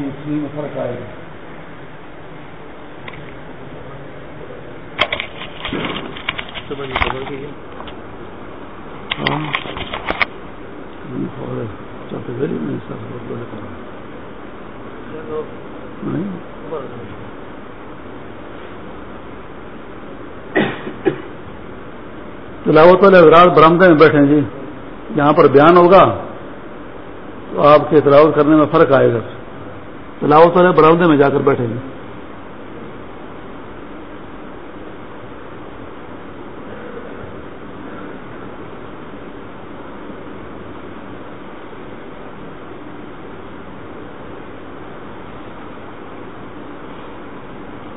کی اسی میں فرق آئے گا تلاوت والے وراٹ برامدے میں بیٹھے جی۔ جہاں پر بیان ہوگا تو آپ کے تلاوت کرنے میں فرق آئے گا۔ تلاوت والے برامدے میں جا کر بیٹھے گے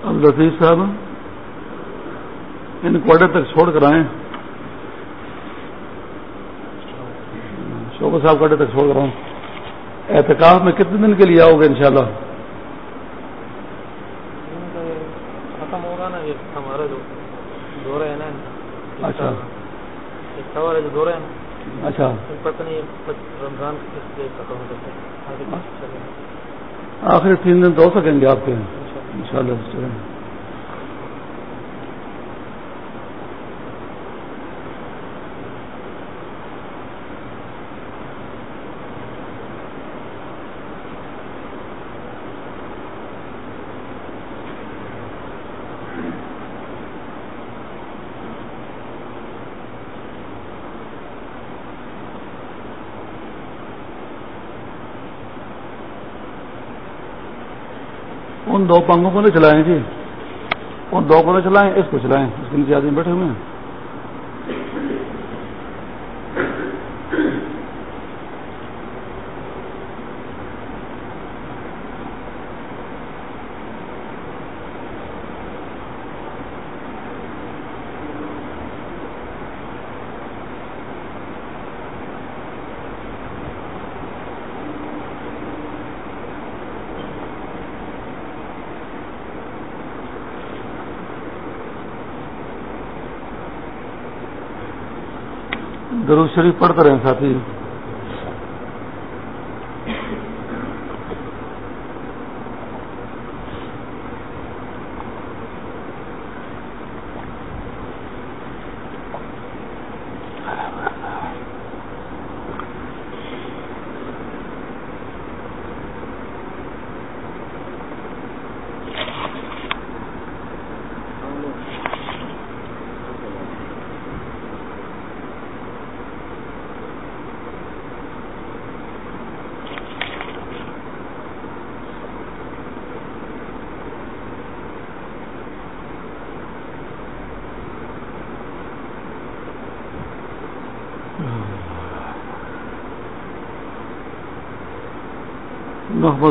اب لطیف صاحب، ان کوارٹر تک چھوڑ کر آئے۔ شوبہ صاحب کوارٹر تک چھوڑ کر آئے۔ احتکاب میں کتنے دن کے لیے آؤ گے انشاءاللہ؟ ختم ہوگا نا یہ ہمارا جو ہے نا۔ اچھا۔ سوال ہے جو دورہ ہے اچھا۔ پتہ نہیں رمضان ختم ہو آخری تین دن تو ہو سکیں گے آپ کے۔ ان شاء اللہ ان دو پنگوں کو نہیں چلائیں جی ان دو کو نہیں چلائیں، اس کو چلائیں۔ اس کے نیچے آدمی بیٹھے ہوئے ہیں۔ درود شریف پڑھتے رہیں ساتھی۔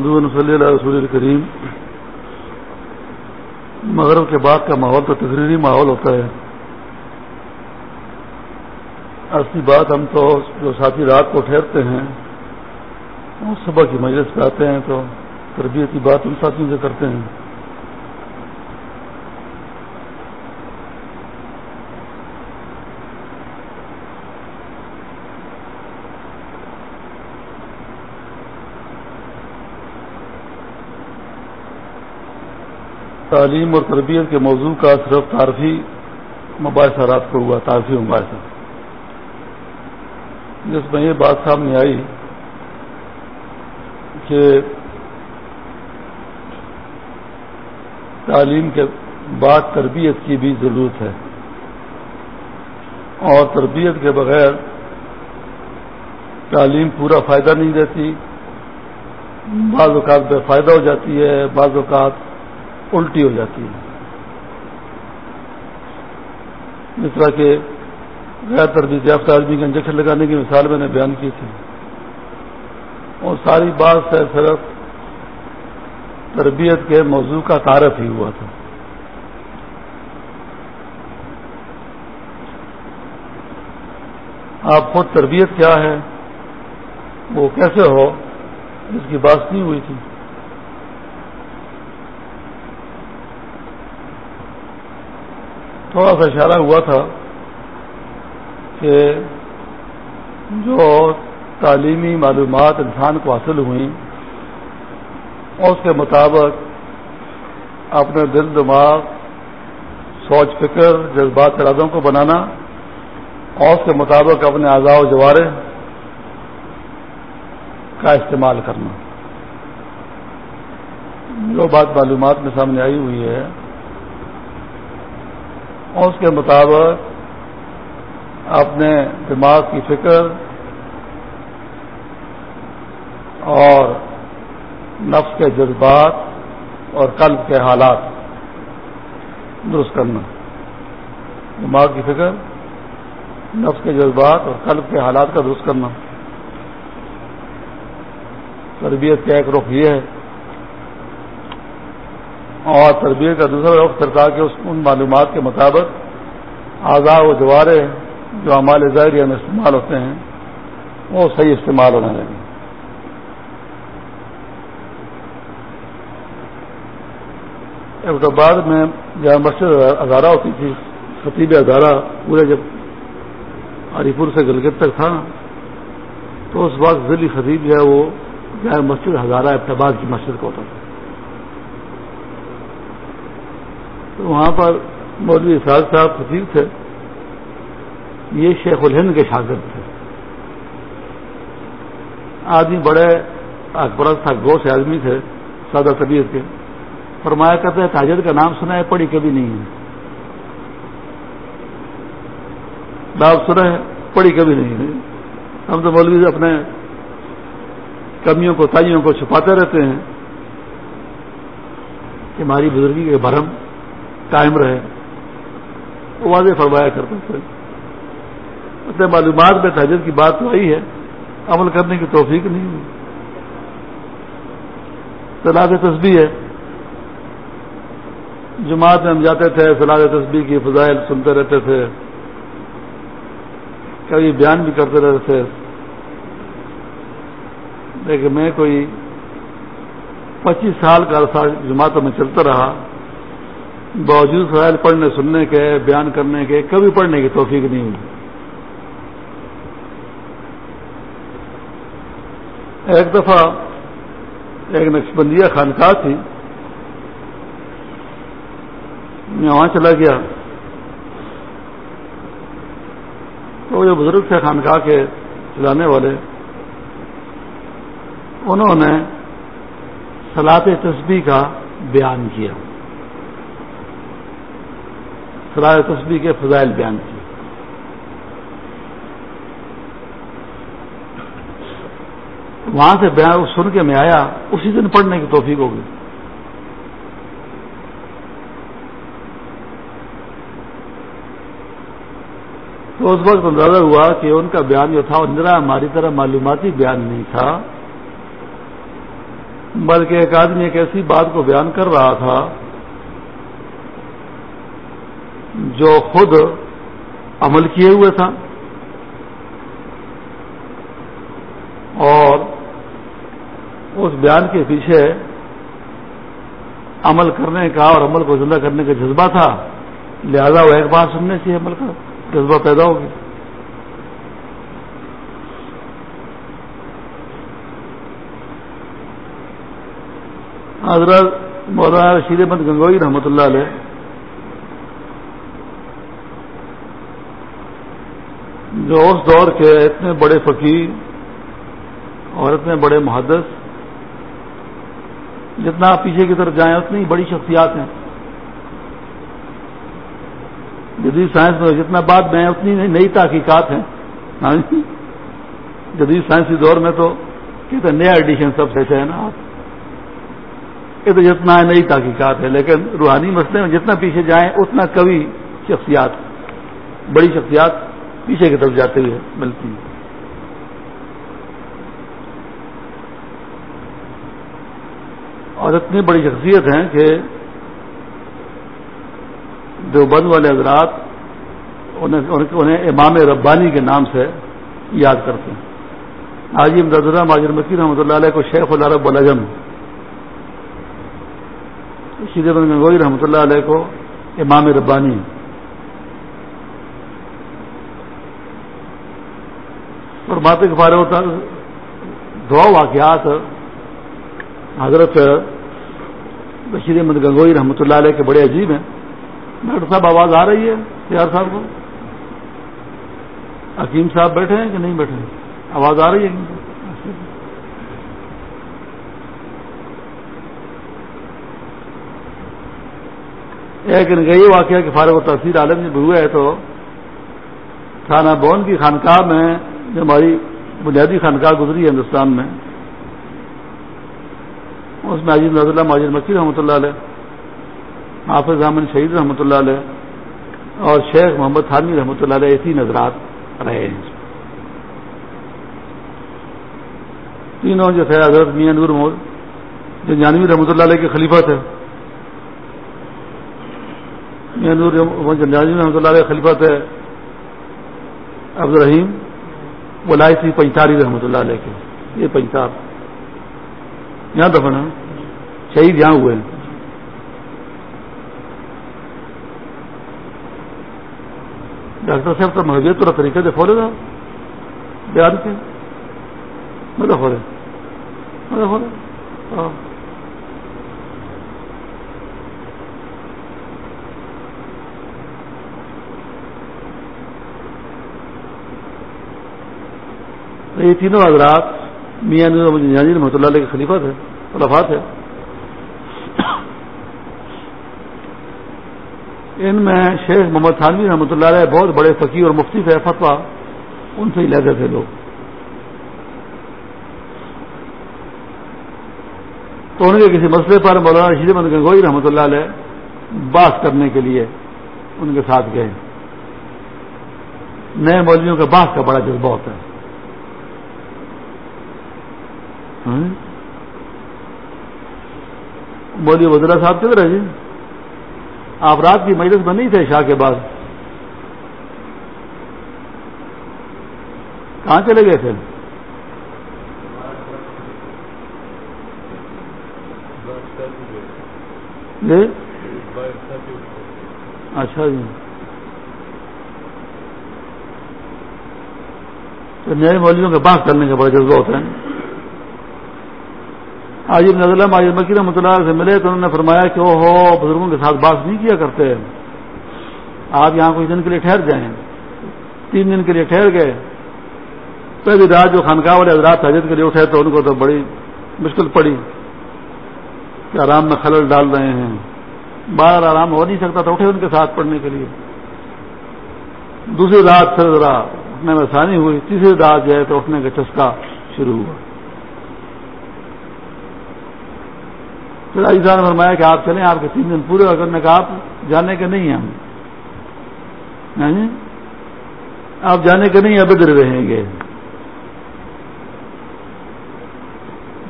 محمد صلی اللہ رسول الکریم مغرب کے بعد کا ماحول تو تقریری ماحول ہوتا ہے۔ اصلی بات ہم تو جو ساتھی رات کو ٹھہرتے ہیں، وہ صبح کی مجلس پہ آتے ہیں تو تربیت کی بات ان ساتھیوں سے کرتے ہیں۔ تعلیم اور تربیت کے موضوع کا صرف تعارفی مباحثہ رات کو ہوا تعارفی مباحثہ۔ جس میں یہ بات سامنے آئی کہ تعلیم کے بعد تربیت کی بھی ضرورت ہے۔ اور تربیت کے بغیر تعلیم پورا فائدہ نہیں دیتی۔ بعض اوقات بے فائدہ ہو جاتی ہے، بعض اوقات الٹی ہو جاتی ہے۔ جس طرح کہ غیر تربیت یافتہ آدمی کا انجیکشن لگانے کی مثال میں نے بیان کی تھی۔ اور ساری بات سے صرف تربیت کے موضوع کا تعارف ہی ہوا تھا۔ آپ خود تربیت کیا ہے، وہ کیسے ہو، اس کی بات نہیں ہوئی تھی۔ تھوڑا سا اشارہ ہوا تھا کہ جو تعلیمی معلومات انسان کو حاصل ہوئیں اس کے مطابق اپنے دل، دماغ، سوچ، فکر، جذبات، ارادوں کو بنانا اور اس کے مطابق اپنے اعضاء و جوارے کا استعمال کرنا۔ جو بات معلومات میں سامنے آئی ہوئی ہے اس کے مطابق اپنے دماغ کی فکر اور نفس کے جذبات اور قلب کے حالات درست کرنا۔ دماغ کی فکر، نفس کے جذبات اور قلب کے حالات کا درست کرنا۔ تربیت کا ایک رخ یہ ہے اور تربیت کا دوسرا رخ کرتا کہ اس ان معلومات کے مطابق اعضاء و جوارے جو ہمارے ظاہر میں استعمال ہوتے ہیں، وہ صحیح استعمال ہونے لگے آباد میں جہاں مسجد ہزارہ ہوتی تھی، خطیب ہزارہ پورے جب ہری پور سے گلگت تک تھا، تو اس وقت ذیلی خطیب جو ہے وہ جہاں مسجد ہزارہ ابتباد کی مسجد کا ہوتا تھا۔ تو وہاں پر مولوی اسحاق صاحب خطیب تھے۔ یہ شیخ الہند کے شاگرد تھے۔ آدمی بڑے اکبر تھا گو آدمی تھے، سادہ طبیعت کے۔ فرمایا کرتے ہیں، تاجر کا نام سنا ہے، پڑھی کبھی نہیں ہے۔ نام سنا ہے، پڑھی کبھی نہیں ہے۔ ہم تو مولوی اپنے کمیوں کو، تائیوں کو چھپاتے رہتے ہیں کہ ہماری بزرگی کے بھرم قائم رہے۔ وہ واضح فرمایا کرتے تھے اپنے معلومات میں تاجر کی بات تو آئی ہے، عمل کرنے کی توفیق نہیں ہوئی۔ طلاق تصبیح ہے۔ جماعت میں ہم جاتے تھے سلاد تصبیح کی فضائل سنتے رہتے تھے۔ کبھی بیان بھی کرتے رہتے تھے۔ لیکن میں کوئی پچیس سال کا عرصہ جماعتوں میں چلتا رہا۔ باوجود فضائل پڑھنے، سننے کے، بیان کرنے کے کبھی پڑھنے کی توفیق نہیں ہوئی۔ ایک دفعہ ایک نقشبندیہ خانقاہ تھی، میں وہاں چلا گیا۔ تو جو بزرگ تھے خانقاہ کے چلانے والے، انہوں نے سلاط تسبیح کا بیان کیا۔ سلاط تسبیح کے فضائل بیان کیے۔ وہاں سے بیان سن کے میں آیا، اسی دن پڑھنے کی توفیق ہوگی تو اس وقت اندازہ ہوا کہ ان کا بیان جو تھا اندرا ہماری طرح معلوماتی بیان نہیں تھا، بلکہ ایک آدمی ایک ایسی بات کو بیان کر رہا تھا جو خود عمل کیے ہوئے تھا اور اس بیان کے پیچھے عمل کرنے کا اور عمل کو زندہ کرنے کا جذبہ تھا، لہذا وہ ایک بات سننے سے عمل کا جذبہ پیدا ہوگی حضرت مولانا رشید احمد گنگوئی رحمۃ اللہ علیہ جو اس دور کے اتنے بڑے فقیر اور اتنے بڑے محدث، جتنا آپ پیچھے کی طرف جائیں، اتنی بڑی شخصیات ہیں۔ جدید سائنس میں جتنا بعد میں اتنی نئی تحقیقات ہیں۔ جدید سائنسی دور میں تو کہتے ہیں نیا ایڈیشن سب سے اچھا ہے نا آپ۔ یہ تو جتنا نئی تحقیقات ہے لیکن روحانی مسئلے میں جتنا پیچھے جائیں، اتنا کبھی شخصیات، بڑی شخصیات پیچھے کی طرف جاتے ہوئے ملتی ہیں اور اتنی بڑی شخصیت ہیں کہ دیوبند والے حضرات انہیں امام ربانی کے نام سے یاد کرتے ہیں۔ حاجی امداد اللہ ماجر مکی رحمۃ اللہ علیہ کو شیخ العرب الجم شید گنگوئی رحمۃ اللہ علیہ کو امام ربانی اور باتیں کے بارے ہوتا دو واقعات حضرت بشیر احمد گنگوئی رحمۃ اللہ علیہ کے بڑے عجیب ہیں۔ ڈاکٹر صاحب، آواز آ رہی ہے سیار صاحب کو؟ حکیم صاحب بیٹھے ہیں کہ نہیں بیٹھے ہیں؟ آواز آ رہی ہے۔ ایک گئی واقعہ کہ فارغ و تحصیل عالم جی جب ہوئے ہے تو تھانہ بون کی خانقاہ میں جو ہماری بنیادی خانقاہ گزری ہے ہندوستان میں۔ اس میں عجیب نظر اللہ ماجد مکی رحمۃ اللہ علیہ، حافظ احمد شہید رحمۃ اللہ علیہ اور شیخ محمد تھانوی رحمۃ اللہ علیہ ایسی نظرات رہے ہیں۔ تینوں جو تھے حضرت میاں نور محمد جو جانوی رحمۃ اللہ علیہ کے خلیفہ تھے۔ میاں نور جانوی رحمۃ اللہ علیہ خلیفہ تھے عبد الرحیم وہ بلائی تھی پنچاری رحمۃ اللہ علیہ کے۔ یہ پنچار یہاں دفن ہے شہید یہاں ہوئے۔ ہیں ڈاکٹر صاحب تو محبت طرح طریقے سے کھولے گا بیان کے مطلب کھولے مطلب کھولے ہاں یہ تینوں حضرات میاں رحمۃ اللہ علیہ کے خلیفہ تھے، خلافات ہے ان میں شیخ محمد تھانوی رحمۃ اللہ علیہ بہت بڑے فقیر اور مفتی تھے فتوا ان سے ہی لیتے تھے لوگ۔ تو ان کے کسی مسئلے پر مولانا رشید احمد گنگوئی رحمۃ اللہ علیہ بات کرنے کے لیے ان کے ساتھ گئے۔ نئے مولویوں کا بات کا بڑا جذبہ ہوتا ہے۔ مودی وزرا صاحب کدھر ہے جی؟ آپ رات کی مجلس میں نہیں تھے شاہ کے بعد؟ کہاں چلے گئے تھے جی؟ اچھا جی۔ تو نئے مولیوں کے بات کرنے کا بڑا جذبہ ہوتا ہے آج نظر مکی رحمۃ اللہ سے ملے تو انہوں نے فرمایا کہ وہ ہو بزرگوں کے ساتھ بات نہیں کیا کرتے۔ آپ یہاں کچھ دن کے لیے ٹھہر جائیں۔ تین دن کے لیے ٹھہر گئے۔ پہلی رات جو خانقاہ والے حضرات حجت کے لیے اٹھے تو ان کو تو بڑی مشکل پڑی کہ آرام میں خلل ڈال رہے ہیں۔ بار آرام ہو نہیں سکتا تو اٹھے ان کے ساتھ پڑھنے کے لیے۔ دوسری رات پھر ذرا اٹھنے میں آسانی ہوئی، تیسری رات جو ہے تو اٹھنے کا چسکا شروع ہوا۔ پھر عیسا نے فرمایا کہ آپ چلیں، آپ کے تین دن پورے ہو کرنے کا آپ جانے کے نہیں ہیں ہم۔ ہاں جی؟ آپ جانے کے نہیں ابدر رہیں گے۔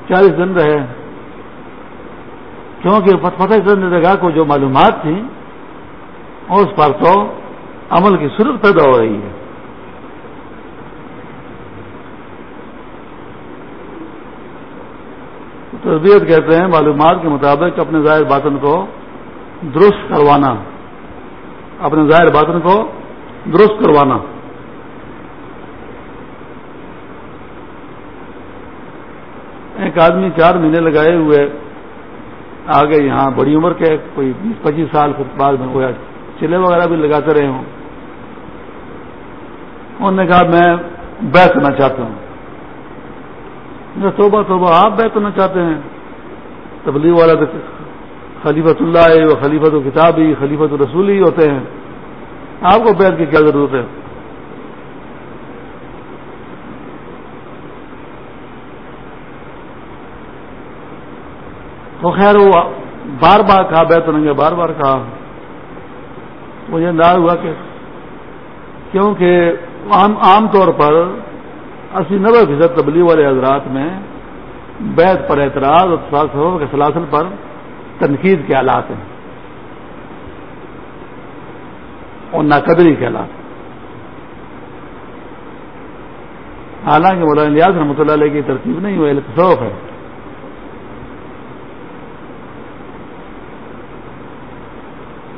چالیس دن رہے۔ کیونکہ فتح جگہ کو جو معلومات تھیں، اس پر تو عمل کی صورت پیدا ہو رہی ہے۔ تربیت کہتے ہیں، معلومات کے مطابق اپنے ظاہر باطن کو درست کروانا۔ اپنے ظاہر باطن کو درست کروانا۔ ایک آدمی چار مہینے لگائے ہوئے آگے یہاں، بڑی عمر کے کوئی بیس، پچیس سال کے بعد میں ہوا چلے وغیرہ بھی لگاتے رہے ہوں۔ انہوں نے کہا، میں بیٹھنا چاہتا ہوں۔ توبہ توبہ، آپ بیت ہونا چاہتے ہیں۔ تبلیغ والا تو خلیفت اللہ خلیفت و کتاب ہی خلیفت و ہوتے ہیں۔ آپ کو بیت کی کیا ضرورت ہے؟ تو خیر، وہ بار بار کہا، بیت ہونے گے بار بار کہا۔ مجھے انداز ہوا کہ کیونکہ عام طور پر اسی نبے فیصد تبلیغ والے حضرات میں بیت پر اعتراض اور کے سلاسل پر تنقید کے آلات ہیں۔ اور ناقدری کے آلات حالانکہ مولانا الیاس رحمۃ اللہ علیہ کی ترتیب نہیں ہوئی تصوف ہے۔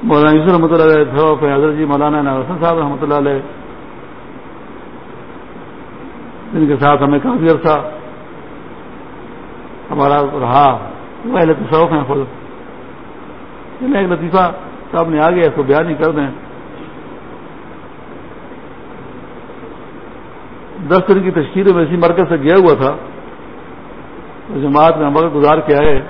مولانا یوسف رحمۃ اللہ علیہ تصوف ہے، حضرت جی مولانا نوسن صاحب رحمۃ اللہ علیہ جن کے ساتھ ہمیں کافی عرصہ ہمارا رہا۔ وہ اہل تصوف ہیں خود۔ چلیں ایک لطیفہ صاحب نے آگے اس کو بیان ہی کر دیں۔ دس دن کی تشکیل میں اسی مرکز سے گیا ہوا تھا۔ جماعت میں وقت گزار کے آئے۔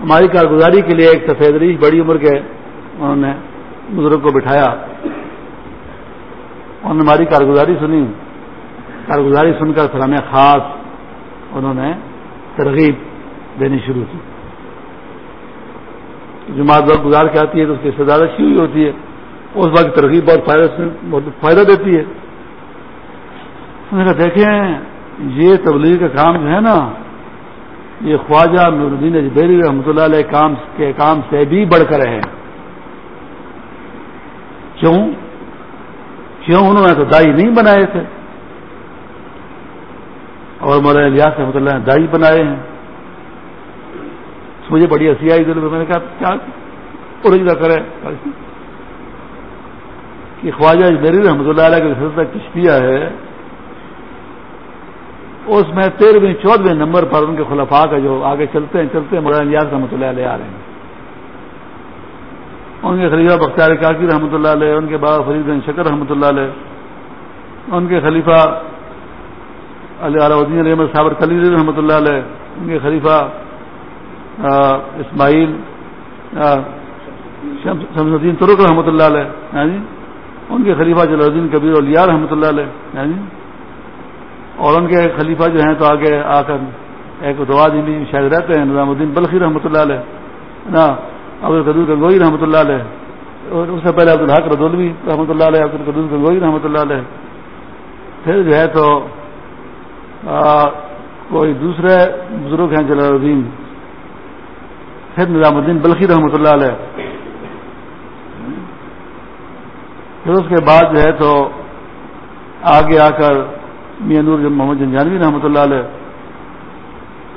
ہماری کارگزاری کے لیے ایک سفید ریش بڑی عمر کے انہوں نے بزرگ کو بٹھایا۔ انہوں نے ہماری کارگزاری سنی۔ کارگزاری سن کر پھر ہمیں خاص انہوں نے ترغیب دینی شروع کی۔ جماعت وقت گزار کے آتی ہے تو اس کی سزا اچھی ہوئی ہوتی ہے۔ اس وقت ترغیب بہت فائدہ بہت فائدہ دیتی ہے۔ دیکھیں، یہ تبلیغ کا کام جو ہے نا، یہ خواجہ الدین اجبیری رحمۃ اللہ علیہ کام کے کام سے بھی بڑھ کر ہے کیوں؟ کیوں انہوں نے تو دائی نہیں بنائے تھے؟ اور مولانا الیاس رحمۃ اللہ نے دائی بنائے ہیں۔ مجھے بڑی ہنسی آئی دل میں نے کہا، کیا؟ اڑجا کرے کہ خواجہ اجبیری رحمۃ اللہ علیہ کا سلسلہ کشتیہ ہے، اس میں تیرہویں چودہویں نمبر پر ان کے خلفاء کا جو آگے چلتے ہیں چلتے ہیں، مولانا نیاز رحمۃ اللہ علیہ آ رہے ہیں۔ ان کے خلیفہ بختیار کاکی رحمۃ اللہ علیہ، ان کے بابا فرید بن شکر رحمۃ اللہ علیہ، ان کے خلیفہ علیہ الدین علیہ احمد صابر کلی رحمۃ اللہ علیہ، ان کے خلیفہ اسماعیل شمس الدین ترک رحمۃ اللہ علیہ ہاں جی؟ ان کے خلیفہ جلال الدین کبیر الیا رحمۃ اللہ علیہ ہاں جی؟ اور ان کے خلیفہ جو ہیں تو آگے آ کر ایک دعا دینی شاید رہتے ہیں، نظام الدین بلخی رحمۃ اللہ علیہ، نا عبد القدور گنگوئی رحمۃ اللہ علیہ۔ اور اس سے پہلے عبد الحق ردولوی رحمۃ اللہ علیہ عبد القدور گنگوئی رحمۃ اللہ علیہ۔ پھر جو ہے تو کوئی دوسرے بزرگ ہیں جلال الدین۔ پھر نظام الدین بلخی رحمۃ اللہ علیہ۔ پھر اس کے بعد جو ہے تو، آگے آ کر میاں نور محمد جنجانوی رحمۃ اللہ علیہ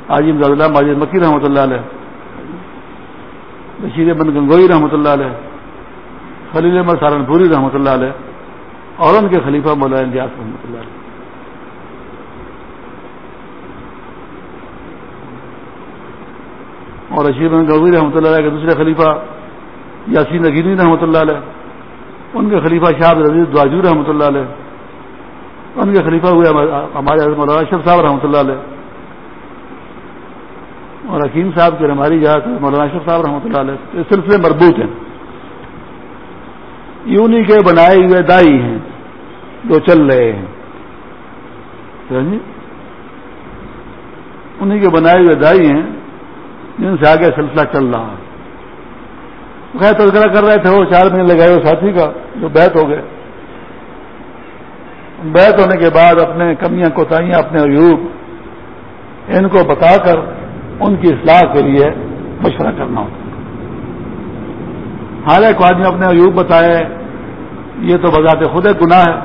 عاجم زاد اللہ، ماجد مکی رحمۃ اللہ علیہ۔ بشیر بن گنگوئی رحمۃ اللہ علیہ، خلیل احمد سہارنپوری رحمۃ اللہ علیہ، اور ان کے خلیفہ مولانا الیاس رحمۃ اللہ علیہ۔ اور رشید بن گنگوئی رحمۃ اللہ علیہ کے دوسرے خلیفہ یاسین نگینی رحمۃ اللہ علیہ، ان کے خلیفہ شاہ رضیز دواجو رحمۃ اللہ علیہ، ان کے خلیفہ ہوئے ہمارے مولانا اشرف صاحب رحمۃ اللہ علیہ۔ اور حکیم صاحب کے ہماری جات مولانا اشرف صاحب رحمۃ اللہ علیہ، اس سلسلے مربوط ہیں۔ یونی کے بنائے ہوئے دائی ہیں، جو چل رہے ہیں۔ انہیں کے بنائے ہوئے دائی ہیں، جن سے آگے سلسلہ چل رہا ہے۔ خیر تذکرہ کر رہے تھے، وہ چار مہینے لگائے ہوئے ساتھی کا، جو بیت ہو گئے۔ بیت ہونے کے بعد اپنے کمیاں، کوتاہیاں، اپنے عیوب، ان کو بتا کر ان کی اصلاح کے لیے مشورہ کرنا ہوتا ہر ایک آدمی اپنے عیوب بتائے، یہ تو بذات خود ایک گناہ ہے۔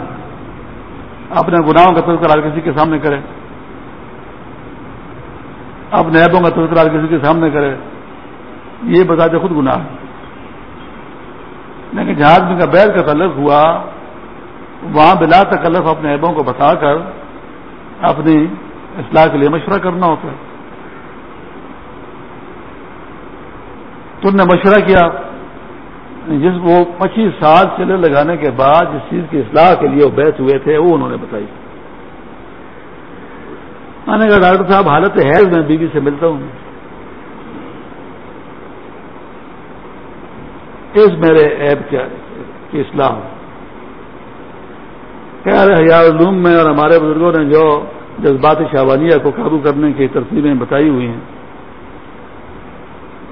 اپنے گناہوں کا تذکرہ کسی کے سامنے کرے۔ اپنے ایبوں کا تذکرہ کسی کے سامنے کرے۔ یہ بذات خود گناہ ہے۔ لیکن جہاں آدمی کا بیل کا تعلق ہوا، وہاں بلا تکلف اپنے عیبوں کو بتا کر اپنی اصلاح کے لیے مشورہ کرنا ہوتا ہے۔ تم نے مشورہ کیا یعنی جس وہ پچیس سال چلے لگانے کے بعد جس چیز کی اصلاح کے لیے وہ بیت ہوئے تھے، وہ انہوں نے بتائی۔ میں نے کہا، ڈاکٹر صاحب، حالت ہے میں بیوی سے ملتا ہوں۔ اس میرے ایپ کی اصلاح خیر علوم میں اور ہمارے بزرگوں نے جو جذبات شاوانیہ کو قابو کرنے کی ترتیبیں بتائی ہوئی ہیں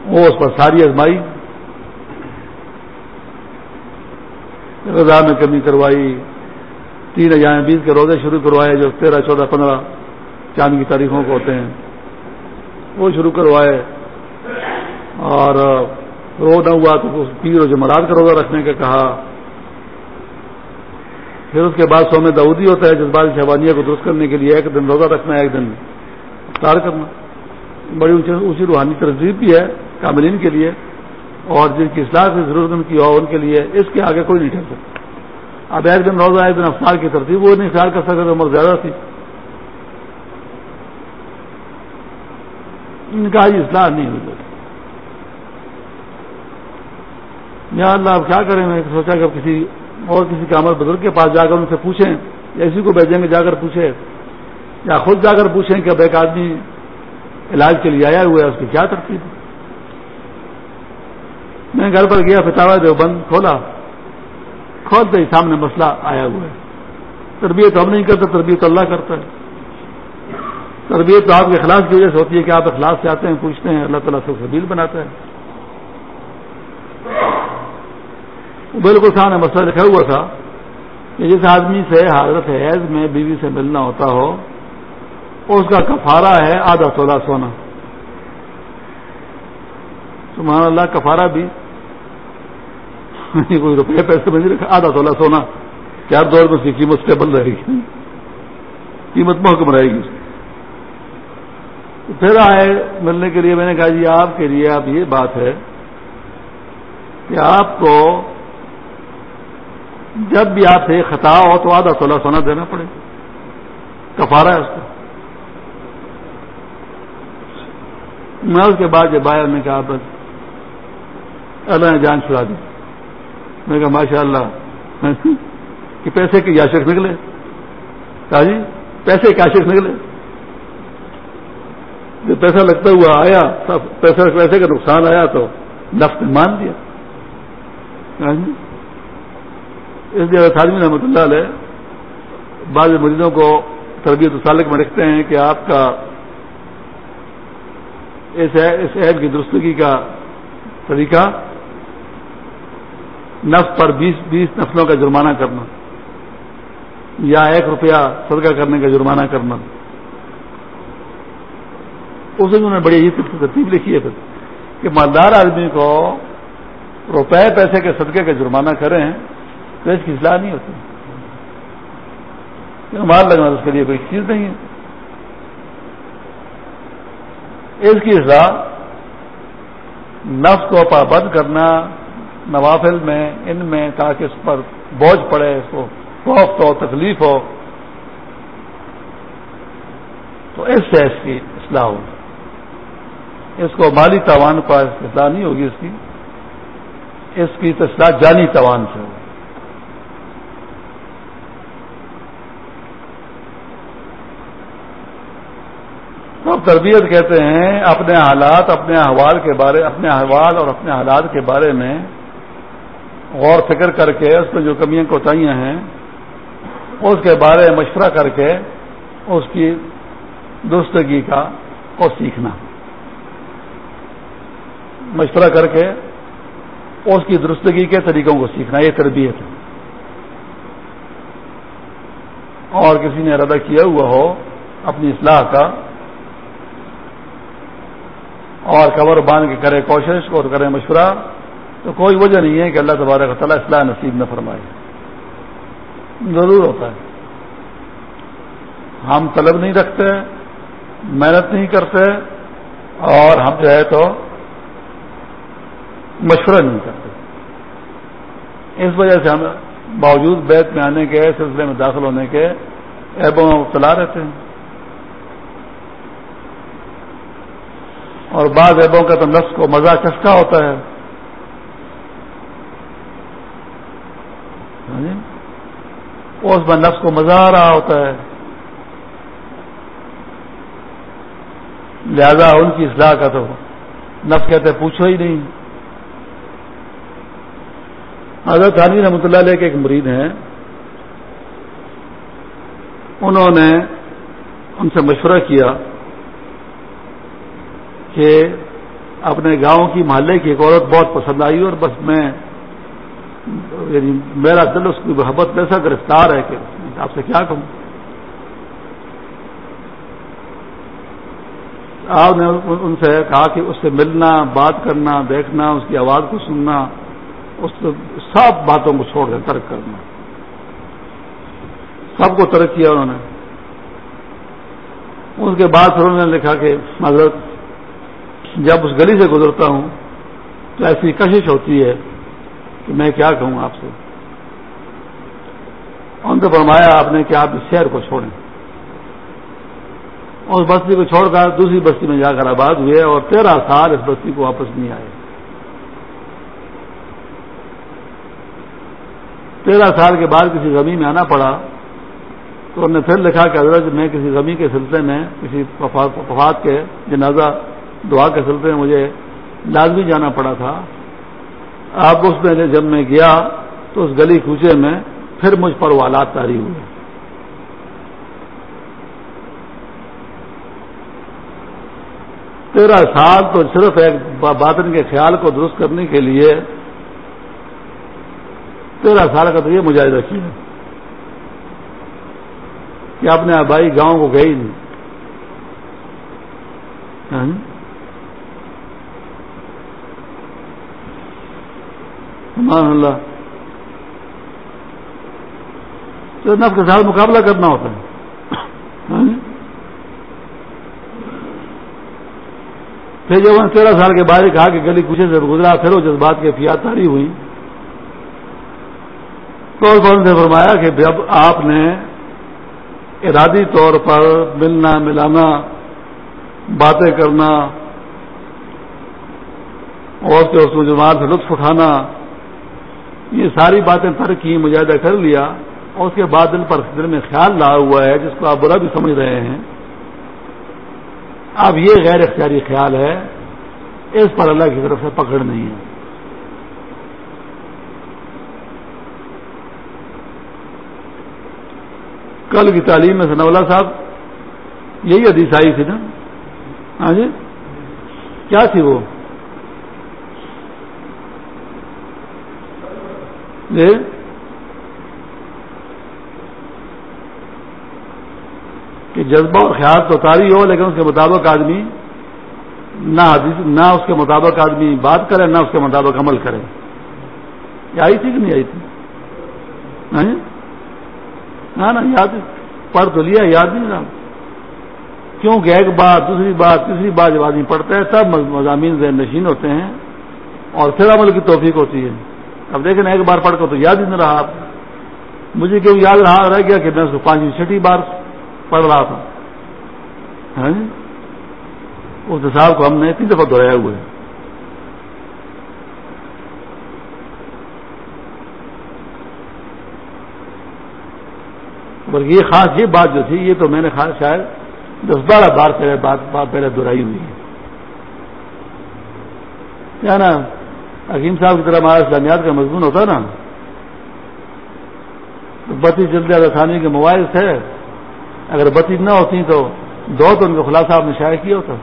وہ اس پر ساری ازمائی رضا میں کمی کروائی، تین ہزار بیس کے روزے شروع کروائے، جو تیرہ، چودہ، پندرہ چاند کی تاریخوں کو ہوتے ہیں، وہ شروع کروائے۔ اور رو نہ ہوا تو پیر و جمعرات کا روزہ رکھنے کا کہا۔ پھر اس کے بعد سو میں دعودی ہوتا ہے، جذبات شہبانیہ کو درست کرنے کے لیے ایک دن روزہ رکھنا ہے ایک دن افطار کرنا۔ بڑی اونچی روحانی ترجیح بھی ہے۔ کاملین کے لیے اور جن کی اصلاح کی ضرورت ان کی ہو ان کے لیے، اس کے آگے کوئی نہیں ٹھہر سکتا۔ اب ایک دن روزہ، ایک دن افطار کی ترتیب، وہ نہیں خیال کر سکتے عمر زیادہ تھی۔ ان کا آج اصلاح نہیں ہوئی یا اللہ، اب کیا کریں؟ میں سوچا کہ کسی اور کسی کامر بزرگ کے پاس جا کر ان سے پوچھیں، یا اسی کو بھیجیں گے، جا کر پوچھے یا خود جا کر پوچھیں کہ اب ایک آدمی علاج کے لیے آیا ہوا ہے، اس کی کیا ترتیب میں گھر پر گیا فتاوا جو بند کھولا۔ کھولتے ہی سامنے مسئلہ آیا ہوا ہے۔ تربیت ہم نہیں کرتے، تربیت اللہ کرتا ہے۔ تربیت تو آپ کے اخلاص کی وجہ سے ہوتی ہے کہ آپ اخلاص سے آتے ہیں، پوچھتے ہیں، اللہ تعالیٰ سے سبیل بناتا ہے۔ بالکل سامنے مسئلہ لکھا ہوا تھا کہ جس آدمی سے حضرت حیض میں بیوی سے ملنا ہوتا ہو، اس کا کفارہ ہے آدھا سولہ سونا۔ سبحان اللہ، کفارہ بھی کوئی روپے پیسے میں نہیں رکھا، آدھا سولہ سونا۔ چار دور میں اس کی قیمت اسٹیبل رہے گی قیمت محکم رہے گی پھر آئے ملنے کے لیے میں نے کہا جی آپ کے لیے اب یہ بات ہے کہ آپ کو جب بھی آپ سے خطا ہو تو آدھا سولہ سونا دینا پڑے۔ کفارا ہے اس کو میں اس کے بعد جب آیا نے کہا بس، اللہ نے جان چھڑا دی۔ میں کہا ماشاء اللہ کہ پیسے کی یاشک نکلے. کہا جی پیسے کی یاشک نکلے. جو پیسہ لگتا ہوا آیا پیسے پیسے کا نقصان آیا تو نفس مان دیا جی اس لیے سالمی رحمۃ اللہ علیہ بعض مریضوں کو تربیت سالک میں رکھتے ہیں کہ آپ کا اس عید کی درستگی کا طریقہ نف پر بیس بیس نسلوں کا جرمانہ کرنا یا ایک روپیہ صدقہ کرنے کا جرمانہ کرنا اس انہوں نے بڑی ہی ترتیب لکھی ہے پھر کہ مالدار آدمی کو روپے پیسے کے صدقے کا جرمانہ کریں تو اس کی اصلاح نہیں ہوتی۔ مار لگنا اس کے لیے کوئی چیز نہیں ہے۔ اس کی اصلاح نفس کو پابند کرنا نوافل میں، ان میں تاکہ اس پر بوجھ پڑے، اس کو خوف ہو تکلیف ہو۔ تو اس سے اس کی اصلاح ہوگی۔ اس کو مالی توان پر اصلاح نہیں ہوگی، اس کی۔ اس کی اصلاح جانی توان سے ہوگی۔ تو تربیت کہتے ہیں، اپنے حالات، اپنے احوال کے بارے، اپنے احوال اور اپنے حالات کے بارے میں غور فکر کر کے، اس میں جو کمیاں کوتاہیاں ہیں، اس کے بارے میں مشورہ کر کے اس کی درستگی کا کو سیکھنا۔ مشورہ کر کے اس کی درستگی کے طریقوں کو سیکھنا، یہ تربیت ہے۔ اور کسی نے ارادہ کیا ہوا ہو اپنی اصلاح کا، اور قبر باندھ کے کرے کوشش اور کرے مشورہ تو کوئی وجہ نہیں ہے کہ اللہ تبارک تعالیٰ اصلاح نصیب نہ فرمائے۔ ضرور ہوتا ہے۔ ہم طلب نہیں رکھتے، محنت نہیں کرتے اور ہم جو ہے تو مشورہ نہیں کرتے۔ اس وجہ سے ہم باوجود بیت میں آنے کے، سلسلے میں داخل ہونے کے ایبوں میں مبتلا رہتے ہیں۔ اور بعض ایبوں کا تو نفس کو مزہ چسکا ہوتا ہے ہاں جی؟ ہاں جی؟ اس میں نفس کو مزہ آ رہا ہوتا ہے۔ لہذا ان کی اصلاح کا تو نفس کہتے پوچھو ہی نہیں۔ حضرت علی رحمۃ اللہ علیہ کے ایک مرید ہیں۔ انہوں نے ان سے مشورہ کیا کہ اپنے گاؤں کی محلے کی ایک عورت بہت پسند آئی اور بس میں یعنی میرا دل اس کی محبت میں ایسا گرفتار ہے کہ آپ سے کیا کہوں؟ آپ نے ان سے کہا کہ اس سے ملنا، بات کرنا، دیکھنا، اس کی آواز کو سننا، اس سب باتوں کو چھوڑ کر ترک کرنا۔ سب کو ترک کیا انہوں نے۔ اس کے بعد پھر انہوں نے لکھا کہ حضرت، جب اس گلی سے گزرتا ہوں تو ایسی کشش ہوتی ہے کہ میں کیا کہوں آپ سے؟ ان سے فرمایا آپ نے کہ آپ اس شہر کو چھوڑیں۔ اس بستی کو چھوڑ کر دوسری بستی میں جا کر آباد ہوئے اور تیرہ سال اس بستی کو واپس نہیں آئے۔ تیرہ سال کے بعد کسی غمی میں آنا پڑا تو انہوں نے پھر لکھا کہ حضرت میں کسی غمی کے سلسلے میں کسی وفات کے جنازہ دعا کے سلسلے میں مجھے لازمی جانا پڑا تھا۔ آپ اس میں جب میں گیا تو اس گلی کوچے میں پھر مجھ پر وہ آلات تاری ہوئے تیرہ سال تو صرف ایک باطن کے خیال کو درست کرنے کے لیے تیرہ سال کا تو یہ مجاہدہ کیا۔ کہ اپنے آبائی گاؤں کو گئی نہیں۔ ہاں جی؟ ہاں؟ اللہ۔ تو نف کے ساتھ مقابلہ کرنا ہوتا ہے۔ ہاں؟ پھر جب انہیں تیرہ سال کے بعد کہا کہ گلی کچھ سے گزرا، پھر وہ جذبات کے فیات تاری ہوئی۔ تو سے فرمایا کہ جب آپ نے ارادی طور پر ملنا، ملانا، باتیں کرنا، اور کے اس جماعت سے لطف اٹھانا یہ ساری باتیں ترک کی، مجاہدہ کر لیا اور اس کے بعد دل پر دل میں خیال لا ہوا ہے جس کو آپ برا بھی سمجھ رہے ہیں۔ اب یہ غیر اختیاری خیال ہے، اس پر اللہ کی طرف سے پکڑ نہیں ہے۔ کل کی تعلیم میں سنولا صاحب، یہی حدیث آئی تھی نا؟ ہاں جی؟ کیا تھی وہ؟ جی کہ جذبہ اور خیال تو تاری ہو، لیکن اس کے مطابق آدمی نہ نہ اس کے مطابق آدمی بات کرے، نہ اس کے مطابق عمل کرے۔ یہ آئی تھی کہ نہیں آئی تھی؟ نہ یاد پڑھ تو لیا، یاد نہیں رہا۔ کیونکہ ایک بات، دوسری بات، تیسری بات جب آدمی پڑھتا ہے تب مضامین ذہن نشین ہوتے ہیں اور پھر عمل کی توفیق ہوتی ہے۔ اب دیکھیں ایک بار پڑھ کر تو یاد ہی نہیں رہا۔ آپ مجھے کیوں یاد رہا؟ رہ گیا کہ میں اس کو پانچویں جی چھٹی بار پڑھ رہا تھا۔ ہاں جی؟ اس حساب کو ہم نے تین دفعہ دہرایا ہوئے۔ بلکہ یہ خاص، یہ بات جو تھی، یہ تو میں نے خاص شاید دس بارہ بار پہلے بات پہلے دہرائی ہوئی ہے۔ نا حکیم صاحب کی طرح ہمارا اسلامیات کا مضمون ہوتا نا، بتی جلدی رسانی کے موبائل تھے۔ اگر بتی نہ ہوتی تو دو تو ان کا خلاصہ آپ نے شائع کیا ہوتا۔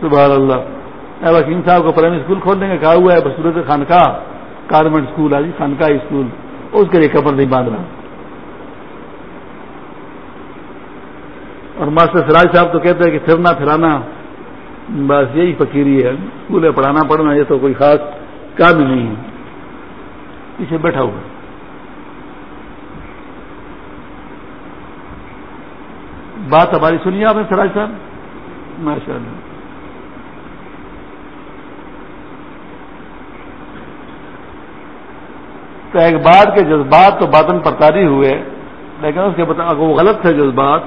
سبحان اللہ۔ وکیم صاحب کو پرائمری اسکول کھولنے کا کہا ہوا ہے بصورت خانقاہ کارمنٹ اسکول ہے جی خانقاہ اسکول۔ اس کے لیے کپڑ نہیں باندھ رہا اور ماسٹر سراج صاحب تو کہتے ہیں کہ پھرنا، پھرانا، بس یہی فقیری ہے۔ اسکول ہے پڑھانا، پڑھنا، یہ تو کوئی خاص کام ہی نہیں ہے۔ پیچھے بیٹھا ہوا۔ بات ہماری سنیے آپ نے سراج صاحب؟ ماشاء اللہ تو ایک کے جذبات تو باطن پر تاری ہوئے، لیکن اس کے وہ غلط تھے جذبات۔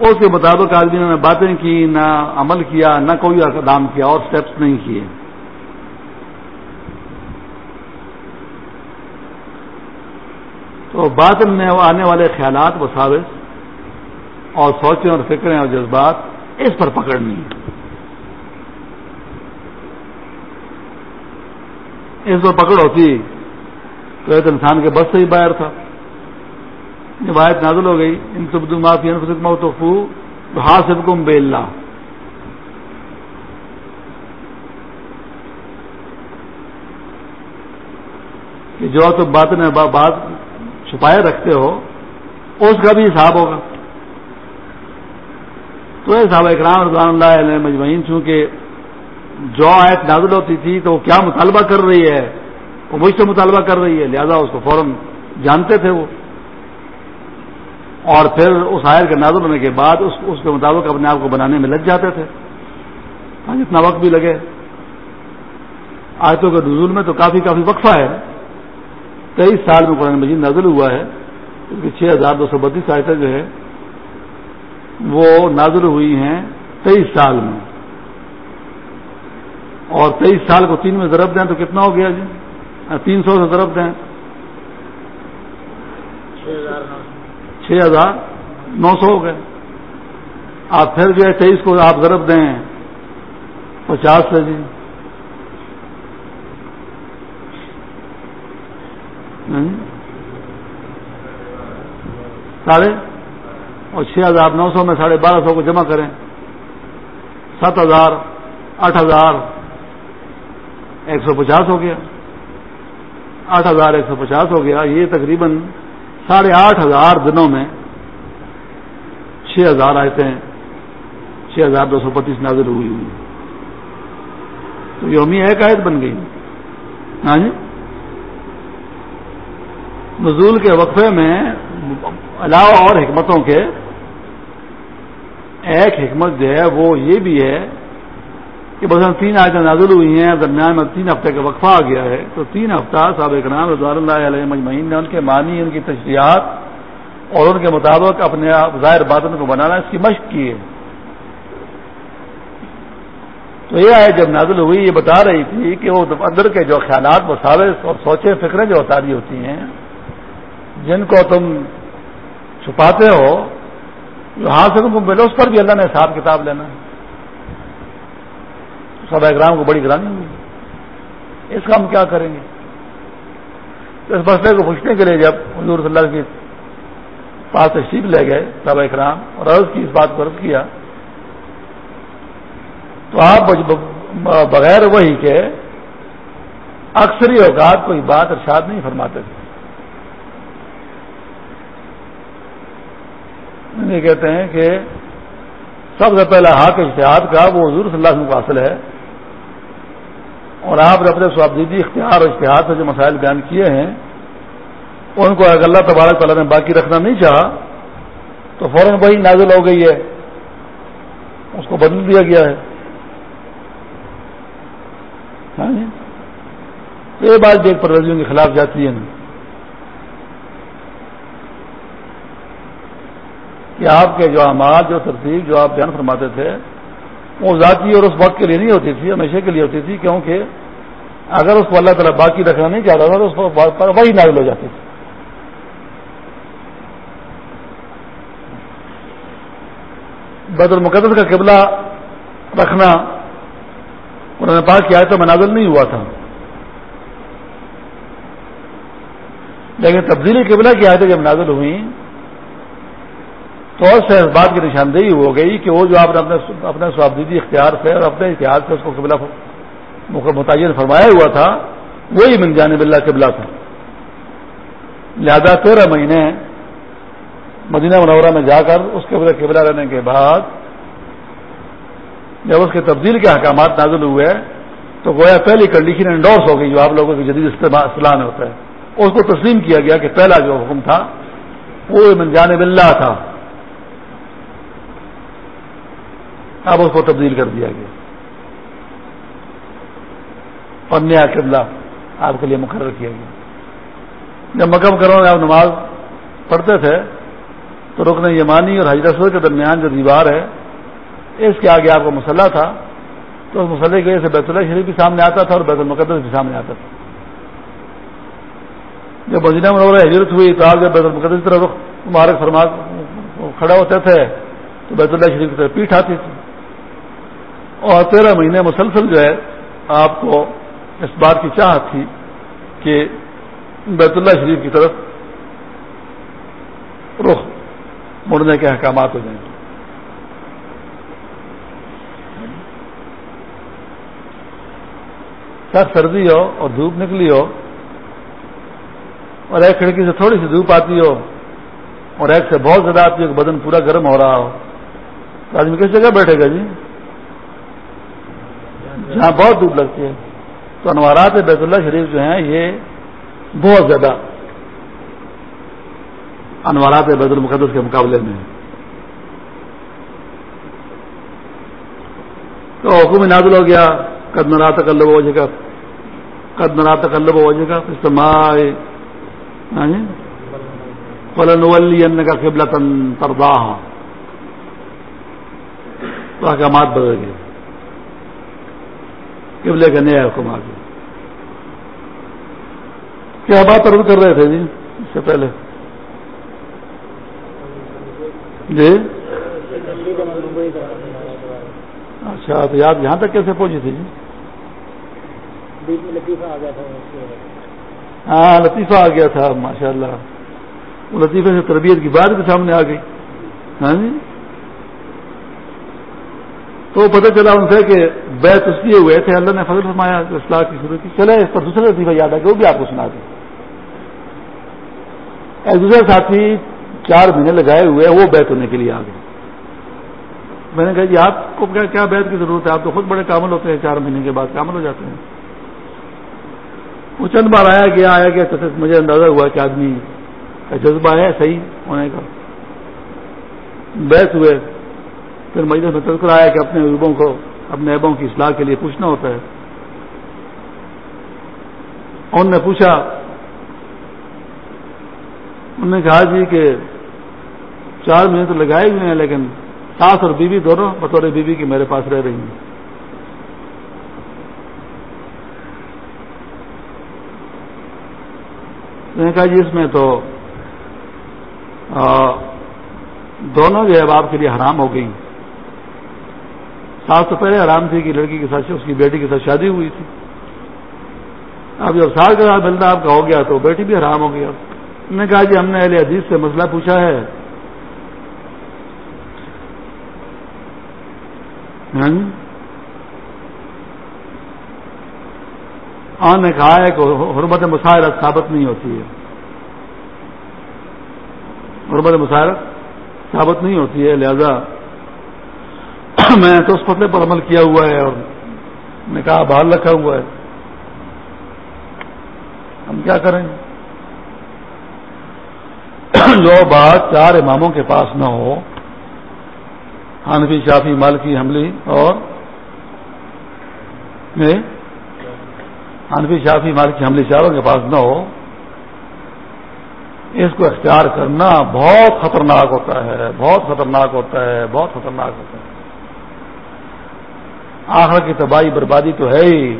اس کے مطابق آدمی نے باتیں کی، نہ عمل کیا، نہ کوئی اقدام کیا اور سٹیپس نہیں کیے۔ تو باطن میں آنے والے خیالات و اور سوچیں اور فکریں اور جذبات اس پر پکڑنی ہے اس پر پکڑ ہوتی تو ایک انسان کے بس سے ہی باہر تھا۔ جب آیت نازل ہو گئی، ان سب معافی تو خو کم بے اللہ کہ جو تم بات نے بات چھپائے رکھتے ہو، اس کا بھی حساب ہوگا۔ تو یہ صاحب اکرام رضوان اللہ علیہ مجمعین، چونکہ جو آیت نازل ہوتی تھی تو وہ کیا مطالبہ کر رہی ہے؟ وہ مجھ سے مطالبہ کر رہی ہے، لہذا اس کو فوراً جانتے تھے وہ۔ اور پھر اس آیت کے نازل ہونے کے بعد اس اس کے مطابق اپنے آپ کو بنانے میں لگ جاتے تھے۔ ہاں، جتنا وقت بھی لگے۔ آیتوں کے نزول میں تو کافی کافی وقفہ ہے۔ تیئیس سال میں قرآن مجید نازل ہوا ہے۔ کیونکہ چھ ہزار دو سو بتیس آیتیں جو ہے وہ نازل ہوئی ہیں تیئیس سال میں۔ اور تیئیس سال کو تین میں ضرب دیں تو کتنا ہو گیا جی؟ تین سو سے ضرب دیں۔ چھ ہزار نو سو ہو گئے۔ آپ پھر جو ہے تیئیس کو آپ ضرب دیں پچاس سے جی۔, ہاں جی۔ ساڑھے؟ اور چھ ہزار نو سو میں ساڑھے بارہ سو کو جمع کریں۔ سات ہزار، آٹھ ہزار، ایک سو پچاس ہو گیا۔ آٹھ ہزار، ایک سو پچاس ہو گیا۔ یہ تقریباً ساڑھے آٹھ ہزار دنوں میں چھ ہزار آئے ہیں چھ ہزار دو سو پچیس نازل ہوئی ہوئی تو یومی ایک آیت بن گئی۔ ہاں جی؟ نزول کے وقفے میں علاوہ اور حکمتوں کے ایک حکمت جو ہے وہ یہ بھی ہے کہ بس تین آیتیں نازل ہوئی ہیں، درمیان میں تین ہفتے کا وقفہ آ گیا ہے۔ تو تین ہفتہ صابق نام رضوان اللہ علیہ مجمعین نے ان کے معنی، ان کی تشریحات اور ان کے مطابق اپنے ظاہر باطن کو بنانا، اس کی مشق کی ہے۔ تو یہ آئے جب نازل ہوئی، یہ بتا رہی تھی کہ وہ اندر کے جو خیالات مساوس اور سوچیں فکریں جو اتاری ہوتی ہیں، جن کو تم چھپاتے ہو جو ہاں سے تم کو ملو اس پر بھی اللہ نے حساب کتاب لینا۔ ہے سب اکرام کو بڑی گرانی ہوئی۔ اس کا ہم کیا کریں گے؟ تو اس مسئلے کو پوچھنے کے لیے جب حضور صلی اللہ کے پاس تشریف لے گئے سب اکرام، اور عرض کی اس بات کو عرض کیا، تو آپ بغیر وہی کے اکثری اوقات کوئی بات ارشاد نہیں فرماتے تھے۔ یہ کہتے ہیں کہ سب سے پہلا حق اشتہاد کا وہ حضور صلی اللہ علیہ وسلم کا حاصل ہے۔ اور آپ نے اپنے سوابدیدی اختیار اور اشتہار سے جو مسائل بیان کیے ہیں، ان کو اگر اللہ تبارک تعالیٰ نے باقی رکھنا نہیں چاہا، تو فوراً وہی نازل ہو گئی ہے۔ اس کو بدل دیا گیا ہے۔ ہاں جی؟ یہ بات بھی ایک پرویزیوں کے خلاف جاتی ہے کہ آپ کے جو اعمال، جو ترتیب، جو آپ بیان فرماتے تھے وہ ذاتی اور اس وقت کے لیے نہیں ہوتی تھی، ہمیشہ کے لیے ہوتی تھی، کیونکہ اگر اس کو اللہ تعالیٰ باقی رکھنا نہیں چاہتا تھا تو اس کو وہی نازل ہو جاتی تھی۔ بد المقدس کا قبلہ رکھنا، انہوں نے پاس کیا تو منازل نہیں ہوا تھا۔ لیکن تبدیلی قبلہ کی آیتیں جب نازل ہوئی تو سے اس بات کی نشاندہی ہو گئی کہ وہ جو آپ نے اپنے اپنے سوابدیدی اختیار سے اور اپنے اتحاد سے اس کو قبلہ متعین فرمایا ہوا تھا، وہی من جانب اللہ قبلہ تھا۔ لہذا تیرہ مہینے مدینہ منورہ میں جا کر اس کے قبلہ رہنے کے بعد جب اس کے تبدیل کے احکامات نازل ہوئے، تو گویا پہلی کنڈیشن انڈورس ہو گئی جو آپ لوگوں کے جدید اصطلاح میں ہوتا ہے۔ اس کو تسلیم کیا گیا کہ پہلا جو حکم تھا، وہ من جانب اللہ تھا۔ اب اس کو تبدیل کر دیا گیا۔ پنیا قبلہ آپ کے لیے مقرر کیا گیا۔ جب مکم کرو آپ نماز پڑھتے تھے، تو رکن یمانی اور حضرت کے درمیان جو دیوار ہے، اس کے آگے آپ کا مسلح تھا۔ تو اس مسئلے کی وجہ سے بیت اللہ شریف بھی سامنے آتا تھا اور بیت المقدس بھی سامنے آتا تھا۔ جب مدینہ منورہ ہجرت ہوئی، تو آگے بیت المقدس طرح رخ مبارک فرما، کھڑے ہوتے تھے، تو بیت اللہ شریف کی طرف پیٹ آتی تھی۔ اور تیرہ مہینے مسلسل جو ہے آپ کو اس بات کی چاہت تھی کہ بیت اللہ شریف کی طرف رخ مڑنے کے احکامات ہو جائیں۔ سر سردی ہو اور دھوپ نکلی ہو اور ایک کھڑکی سے تھوڑی سی دھوپ آتی ہو اور ایک سے بہت زیادہ آتی ہو کہ بدن پورا گرم ہو رہا ہو، تو آدمی کس جگہ بیٹھے گا جی؟ جہاں بہت دھوپ لگتی ہے۔ تو انوارات بیت اللہ شریف جو ہیں، یہ بہت زیادہ انوارات بیت المقدس کے مقابلے میں تو حکومت نازل ہو گیا، قد نرا تکلب ہو جائے گا قد نرا تکلب ہو جائے گا فلن کا قبلہ تن پرداہ تو احکامات بدل گئے۔ قبلے کا نیا حکم آ گیا۔ کیا بات عرض کر رہے تھے جی؟ اس سے پہلے۔ جی؟ اچھا تو یاد یہاں تک کیسے پہنچی تھی جی؟ ہاں لطیفہ آ گیا تھا ماشاء اللہ وہ لطیفے سے تربیت کی بات بھی سامنے آ گئی۔ ہاں جی؟ تو پتہ چلا ان سے کہ بیت اس لیے ہوئے تھے، اللہ نے فضل فرمایا، اصلاح کی شروع کی۔ چلے اس پر دوسرے لطیفہ یاد آ وہ بھی آپ کو سنا دیں۔ ایک دوسرے ساتھی چار مہینے لگائے ہوئے، وہ بیت ہونے کے لیے آ گئے۔ میں نے کہا جی آپ کو کیا بیت کی ضرورت ہے؟ آپ تو خود بڑے کامل ہوتے ہیں، چار مہینے کے بعد کامل ہو جاتے ہیں۔ وہ چند بار آیا گیا آیا گیا، تو مجھے اندازہ ہوا کہ آدمی کا جذبہ ہے، صحیح ہونے کا۔ بیس ہوئے، پھر مجھے میں تذکر آیا کہ اپنے عیبوں کو اپنے عیبوں کی اصلاح کے لیے پوچھنا ہوتا ہے۔ انہوں نے پوچھا؟ انہوں نے کہا جی کہ چار مہینے تو لگائے ہوئے ہیں لیکن ساس اور بیوی دونوں بطور بیوی کی میرے پاس رہ رہی ہیں۔ نے کہا جی اس میں تو دونوں جو ہے آپ کے لیے حرام ہو گئی ساس تو پہلے حرام تھی کہ لڑکی کے ساتھ اس کی بیٹی کے ساتھ شادی ہوئی تھی۔ اب جب سال کا ملنا آپ کا ہو گیا تو بیٹی بھی حرام ہو گیا نے کہا جی ہم نے اہل حدیث سے مسئلہ پوچھا ہے۔ ہاں, جی۔ ہاں، نے کہا ہے کہ حرمت مساحرت ثابت نہیں ہوتی ہے۔ حرمت مساحرت ثابت نہیں ہوتی ہے، لہذا میں تو اس فتح پر عمل کیا ہوا ہے اور نے کہا بال رکھا ہوا ہے۔ ہم کیا کریں؟ جو بات چار اماموں کے پاس نہ ہو، حنفی شافی مالکی، حملی اور حنفی شافی مالکی، حملی چاروں کے پاس نہ ہو، اس کو اختیار کرنا بہت خطرناک ہوتا ہے، بہت خطرناک ہوتا ہے، بہت خطرناک ہوتا ہے۔ آخر کی تباہی بربادی تو ہے ہی۔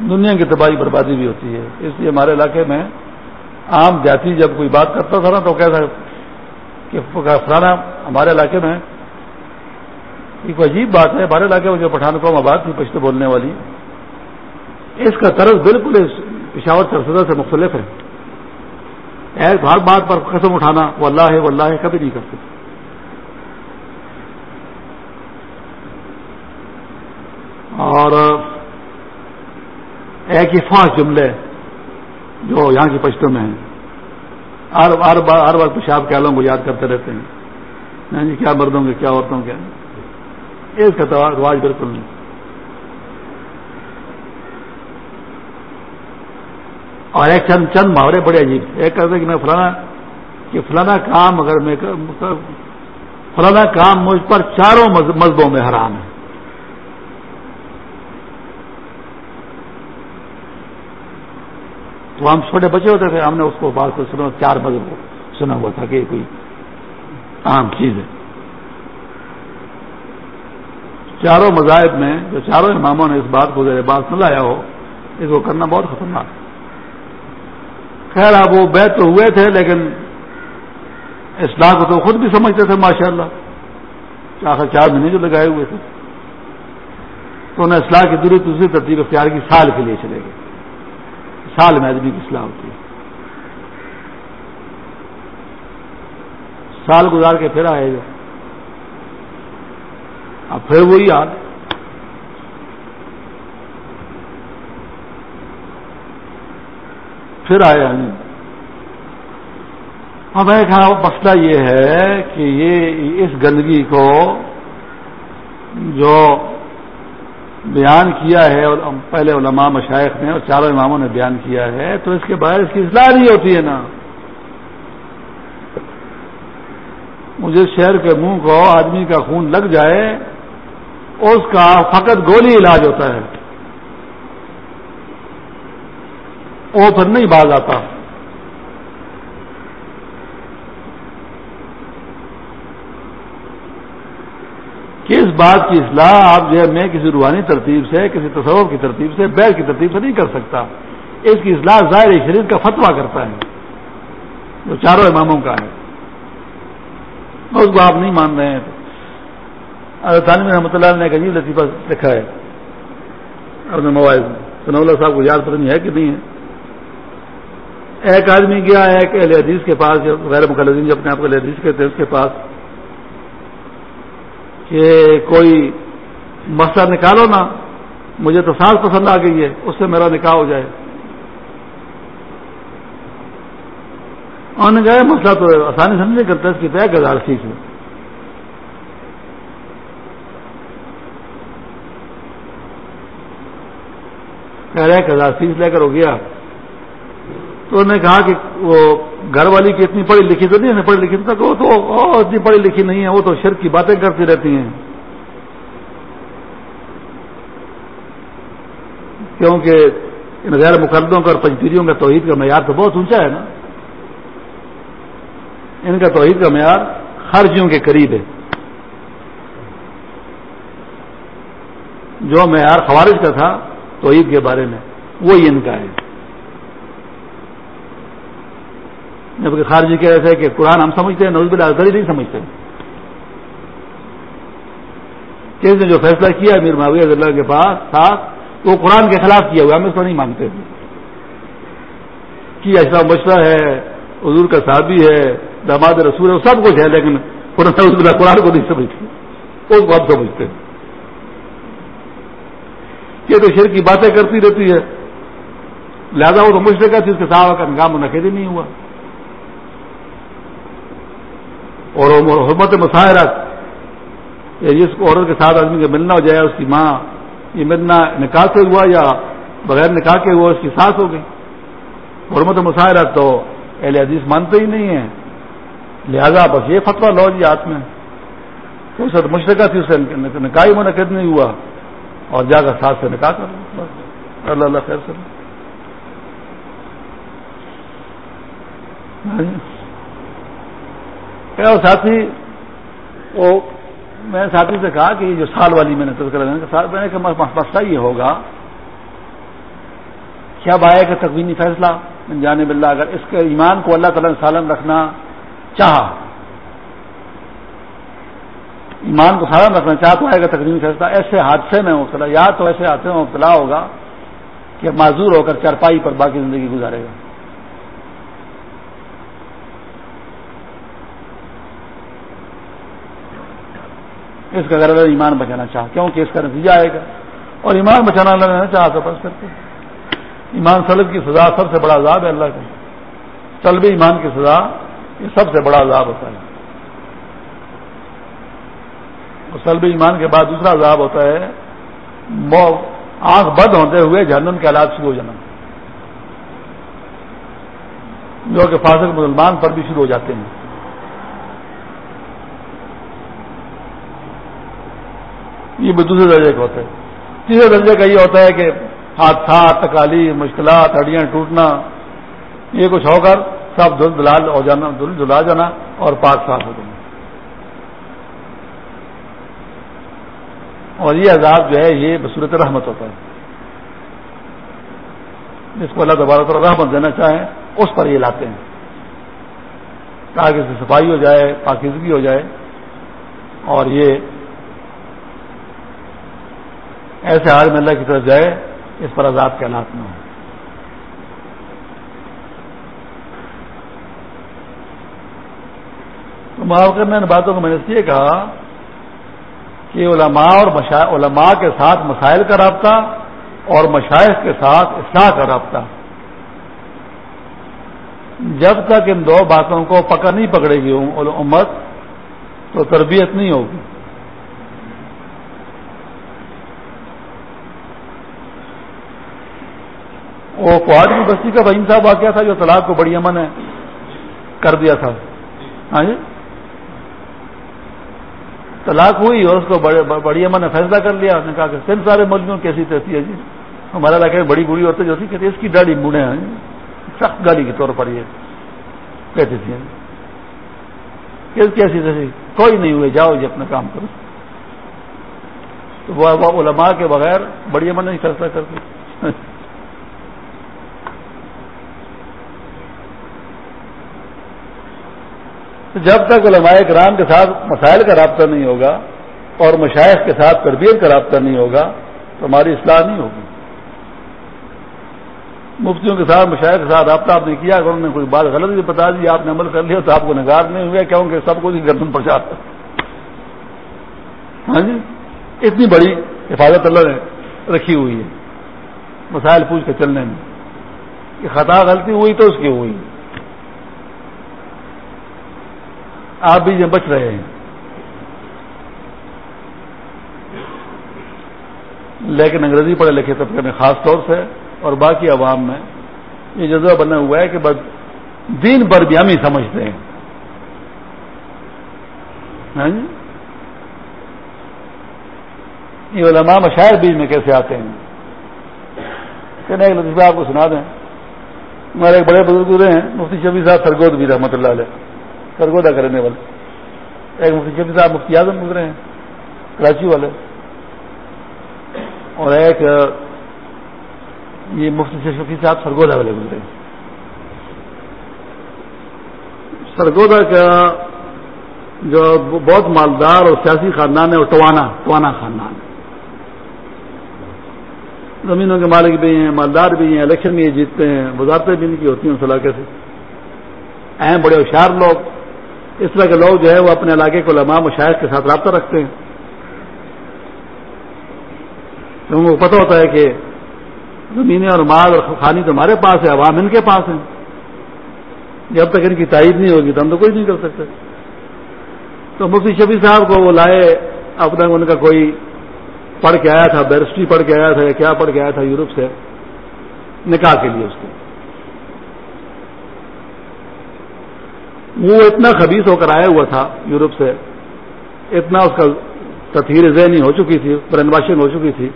دنیا کی تباہی بربادی بھی ہوتی ہے۔ اس لیے ہمارے علاقے میں عام جاتی جب کوئی بات کرتا تھا نا تو کیسا کہ فلانا ہمارے علاقے میں ایک عجیب بات ہے۔ ہمارے علاقے میں جو پٹھان قوم آباد تھی، پشتو بولنے والی، اس کا طرز بالکل پشاور سرسدہ سے مختلف ہے۔ ایک ہر بات پر قسم اٹھانا وہ اللہ ہے وہ اللہ ہے کبھی نہیں کرتے اور ایک ہی فاس جملے جو یہاں کی پشتوں میں ہیں۔ ہر ہر بار ہر وقت پیشاب کے عالم کو یاد کرتے رہتے ہیں۔ جی کیا مردوں کے، کیا عورتوں کے؟ اس کا رواج بالکل نہیں۔ اور ایک چند چند محاورے بڑے عجیب ایک کہتے کہ میں فلانا، کہ فلانا کام اگر میں فلانا کام مجھ پر چاروں مذہبوں میں حرام ہے۔ تو ہم چھوٹے بچے ہوتے تھے، ہم نے اس کو بات کو سنا چار مذہب سنا ہوا تھا کہ کوئی عام چیز ہے۔ چاروں مذاہب میں، جو چاروں اماموں نے اس بات کو بات نہ لایا ہو، اس کو کرنا بہت خطرناک۔ خیر آپ وہ بیت تو ہوئے تھے، لیکن اسلام کو تو خود بھی سمجھتے تھے ماشاء اللہ آخر چار مہینے جو لگائے ہوئے تھے۔ تو انہیں اسلام کی دوری دوسری ترتیب اختیار کی، سال کے لیے چلے گئے۔ سال میں آدمی کی اصلاح ہوتی ہے۔ سال گزار کے پھر آئے گا۔ اب پھر وہی یاد پھر آئے نہیں اب ایک ہاں مسئلہ یہ ہے کہ یہ اس گندگی کو جو بیان کیا ہے اور پہلے علماء مشائق نے اور چاروں اماموں نے بیان کیا ہے، تو اس کے باہر اس کی اصلاح نہیں ہوتی ہے نا۔ مجھے شہر کے منہ کو آدمی کا خون لگ جائے، اس کا فقط گولی علاج ہوتا ہے۔ وہ پھر نہیں باز آتا۔ کس بات کی اصلاح آپ جو ہے میں کسی روحانی ترتیب سے، کسی تصور کی ترتیب سے، بیل کی ترتیب سے نہیں کر سکتا۔ اس کی اصلاح ظاہر شریر کا فتوا کرتا ہے۔ جو چاروں اماموں کا ہے۔ اس کو آپ نہیں مان رہے ہیں۔ تعلیم رحمۃ اللہ نے ایک عجیب لطیفہ لکھا ہے۔ اپنے موبائل سنا اللہ صاحب کو یاد پتہ نہیں ہے کہ نہیں ہے۔ ایک آدمی گیا، ایک اہل حدیث کے پاس، جو غیر مقلدین جو اپنے آپ کو اہل حدیث کہتے ہیں، اس کے پاس۔ کہ کوئی مسئلہ نکالو نا، مجھے تو ساز پسند آ گئی ہے، اس سے میرا نکاح ہو جائے۔ نے گئے، مسئلہ تو آسانی سے نہیں کرتا اس کی طے ہزار فیس ہے۔ کہہ رہے ایک ہزار فیس لے کر ہو گیا۔ تو انہوں نے کہا کہ وہ گھر والی کی اتنی پڑھی لکھی تو نہیں پڑھی لکھی تک وہ تو اتنی پڑھی لکھی نہیں ہے، وہ تو شرک کی باتیں کرتی رہتی ہیں۔ کیونکہ ان غیر مقدموں کا اور پنچیریوں کا توحید کا معیار تو بہت اونچا ہے نا۔ ان کا توحید کا معیار خرچیوں کے قریب ہے۔ جو معیار خوارج کا تھا توحید کے بارے میں، وہی ان کا ہے۔ جبکہ خارجی کہہ رہے تھے کہ قرآن ہم سمجھتے ہیں نوز بلازری نہیں سمجھتے۔ کس نے جو فیصلہ کیا، امیر معاویہ اللہ کے پاس تھا، وہ قرآن کے خلاف کیا ہوا، ہم اس کو نہیں مانتے۔ کہ ایسا مشورہ ہے، حضور کا صحابی ہے، داماد رسول ہے سب کچھ ہے، لیکن قرآن کو نہیں سمجھتے۔ اس کو ہم سمجھتے ہیں۔ یہ تو شیر کی باتیں کرتی رہتی ہے۔ لہذا وہ تو مشرقہ تھی، اس کے صاحب کا نظام منعقد ہی نہیں ہوا۔ اور حکومت مساحرت جس کو عورت کے ساتھ آدمی کا ملنا ہو جائے، اس کی ماں یہ ملنا نکاح سے ہوا یا بغیر نکاح کے ہوا، اس کی سانس ہو گئی۔ حرمت مساحرت تو اہل عزیز مانتے ہی نہیں ہیں۔ لہذا بس یہ فتوا لو جی ہاتھ میں۔ تو اسے مشرقہ تھی اسے نکاح ہی منعقد نہیں ہوا۔ اور جا کر ساتھ سے نکاح کر بس۔ اللہ اللہ خیر سے۔ ہاں جی۔ ہاں ساتھی، وہ میں نے ساتھی سے کہا کہ یہ جو سال والی میں نے تذکرہ میں نے مسئلہ یہ ہوگا، کیا بائے کا تقوینی فیصلہ؟ جانے بلّہ اگر اس کے ایمان کو اللہ تعالیٰ نے سالم رکھنا چاہا، ایمان کو سالم رکھنا چاہ تو آئے گا تقریبی فیصلہ۔ ایسے حادثے میں مبتلا، یا تو ایسے حادثے میں مبتلا ہوگا کہ معذور ہو کر چارپائی پر باقی زندگی گزارے گا۔ اس کا اگر ایمان بچانا چاہ کیونکہ اس کا نتیجہ آئے گا۔ اور ایمان بچانا اللہ نے چاہا تو بس کرتے ایمان سلب کی سزا سب سے بڑا عذاب ہے اللہ کا طلب ایمان کی سزا یہ سب سے بڑا عذاب ہوتا ہے۔ اور سلب ایمان کے بعد دوسرا عذاب ہوتا ہے آنکھ بند ہوتے ہوئے جہنم کے حالات شروع ہو جانا۔ جو کہ فاصل مسلمان پر بھی شروع ہو جاتے ہیں۔ یہ بھی دوسرے درجے کا ہوتا ہے تیسرے درجے کا یہ ہوتا ہے کہ حادثات تکالی مشکلات، ہڈیاں ٹوٹنا، یہ کچھ ہو کر سب دل دلال ہو جانا دل دلا جانا اور پاک صاف ہو جانا۔ اور یہ عذاب جو ہے، یہ بصورت رحمت ہوتا ہے۔ جس کو اللہ دوبارہ طور رحمت دینا چاہیں، اس پر یہ لاتے ہیں۔ تاکہ اس سے صفائی ہو جائے، پاکیزگی ہو جائے اور یہ ایسے حال میں اللہ کی طرف جائے، اس پر عذاب کے حالات میں ہو تو معاف کرنے ان باتوں کو میں نے اس لیے کہا کہ علماء اور علماء کے ساتھ مسائل کا رابطہ اور مشائق کے ساتھ اصلاح کا رابطہ۔ جب تک ان دو باتوں کو پکڑ نہیں پکڑے گی امت تو تربیت نہیں ہوگی۔ وہ فواد کی بستی کا بہن صاحب واقعہ تھا جو طلاق کو بڑی امن ہے، کر دیا تھا۔ ہاں جی؟ طلاق ہوئی اور اس کو بڑی امن نے فیصلہ کر لیا۔ نے کہا کہ تین سارے مولویوں کیسی تیسی ہے جی؟ ہمارا علاقے میں بڑی بری عورتیں جو تھی کہتے اس کی ڈاڑی مڑے ہیں۔ سخت گاڑی کے طور پر یہ کہتی تھی کیسی تیسی کوئی نہیں ہوئے جاؤ جی اپنا کام کرو۔ تو وہ علماء کے بغیر بڑی عمل نہیں، فیصلہ کر دیا۔ جب تک علماء کرام کے ساتھ مسائل کا رابطہ نہیں ہوگا اور مشاعر کے ساتھ تربیت کا رابطہ نہیں ہوگا تو ہماری اصلاح نہیں ہوگی۔ مفتیوں کے ساتھ مشاعر کے ساتھ رابطہ آپ نے کیا، اگر انہوں نے کوئی بات غلط بھی بتا دی، آپ نے عمل کر لیا تو آپ کو نگار نہیں ہوئے کیونکہ سب کو گردن پر جاتا ہاں جی؟ اتنی بڑی حفاظت اللہ نے رکھی ہوئی ہے۔ مسائل پوچھ کے چلنے میں۔ کہ خطا غلطی ہوئی تو اس کی ہوئی۔ آپ بھی بچ رہے ہیں۔ لیکن انگریزی پڑھے لکھے طبقے میں خاص طور سے اور باقی عوام میں یہ جذبہ بنا ہوا ہے کہ بس دین پر بھی ہم ہی سمجھتے ہیں۔ ہاں جی؟ یہ علماء مشاعر بیچ میں کیسے آتے ہیں؟ کہنے ایک لطیفہ آپ کو سنا دیں۔ ہمارے ایک بڑے بزرگ ہیں، مفتی شبی صاحب سرگود بھی رحمۃ اللہ علیہ۔ سرگودا کرنے والے۔ ایک مفتی شبی صاحب، مفتی اعظم گزرے ہیں، کراچی والے۔ اور ایک، یہ مفتی شفی صاحب سرگودا والے گزرے ہیں۔ سرگودا کا جو بہت مالدار اور سیاسی خاندان ہے، وہ ٹوانا ٹوانا خاندان ہے۔ زمینوں کے مالک بھی ہیں، مالدار بھی ہیں، الیکشن بھی جیتتے ہیں، وزارتیں بھی ان کی ہوتی ہیں اس علاقے سے۔ اہم بڑے ہوشیار لوگ۔ اس طرح کے لوگ جو ہے وہ اپنے علاقے کو لمام و شاید کے ساتھ رابطہ رکھتے ہیں۔ ان کو پتہ ہوتا ہے کہ زمینیں اور مال اور خانی تو ہمارے پاس ہے عوام ان کے پاس ہیں۔ جب تک ان کی تائید نہیں ہوگی تو ہم تو کچھ نہیں کر سکتے۔ تو مفتی شفیع صاحب کو وہ لائے اپنا ان کا کوئی پڑھ کے آیا تھا، بیرسٹری پڑھ کے آیا تھا یا کیا پڑھ کے آیا تھا یورپ سے، نکاح کے لیے اس کو۔ وہ اتنا خبیص ہو کر آیا ہوا تھا یورپ سے، اتنا اس کا تطہیر ذہنی ہو چکی تھی برین واشنگ ہو چکی تھی۔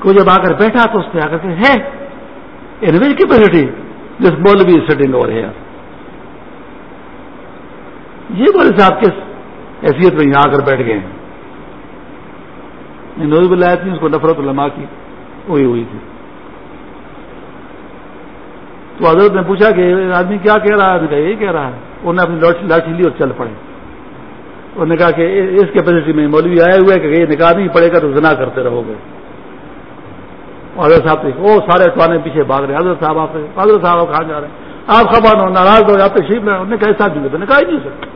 کوئی جب آ کر بیٹھا تو اس پہ آ کر کے ہے انویج کیپیسٹی دس بول بی سیٹنگ اوور ہے یہ بولے صاحب کس حیثیت میں یہاں آ کر بیٹھ گئے ہیں؟ نوز بلائے تھی اس کو نفرت علماء کی ہوئی ہوئی تھی۔ تو حضرت نے پوچھا کہ آدمی کیا کہہ رہا ہے؟ یہی کہہ رہا ہے۔ انہوں نے اپنی لاٹھی لی اور چل پڑے۔ انہوں نے کہا کہ اس کیپیسٹی میں مولوی آئے ہوئے کہ یہ نکاح نہیں پڑے گا تو زنا کرتے رہو گے۔ حضرت صاحب وہ سارے ٹوانے پیچھے بھاگ رہے حضرت صاحب آپ حضرت صاحب کہاں جا رہے ہیں؟ آپ خبر ہو، ناراض ہو جاتے شیپ میں انہوں نے کہا ساتھ جھوٹے نکاح نہیں سکتے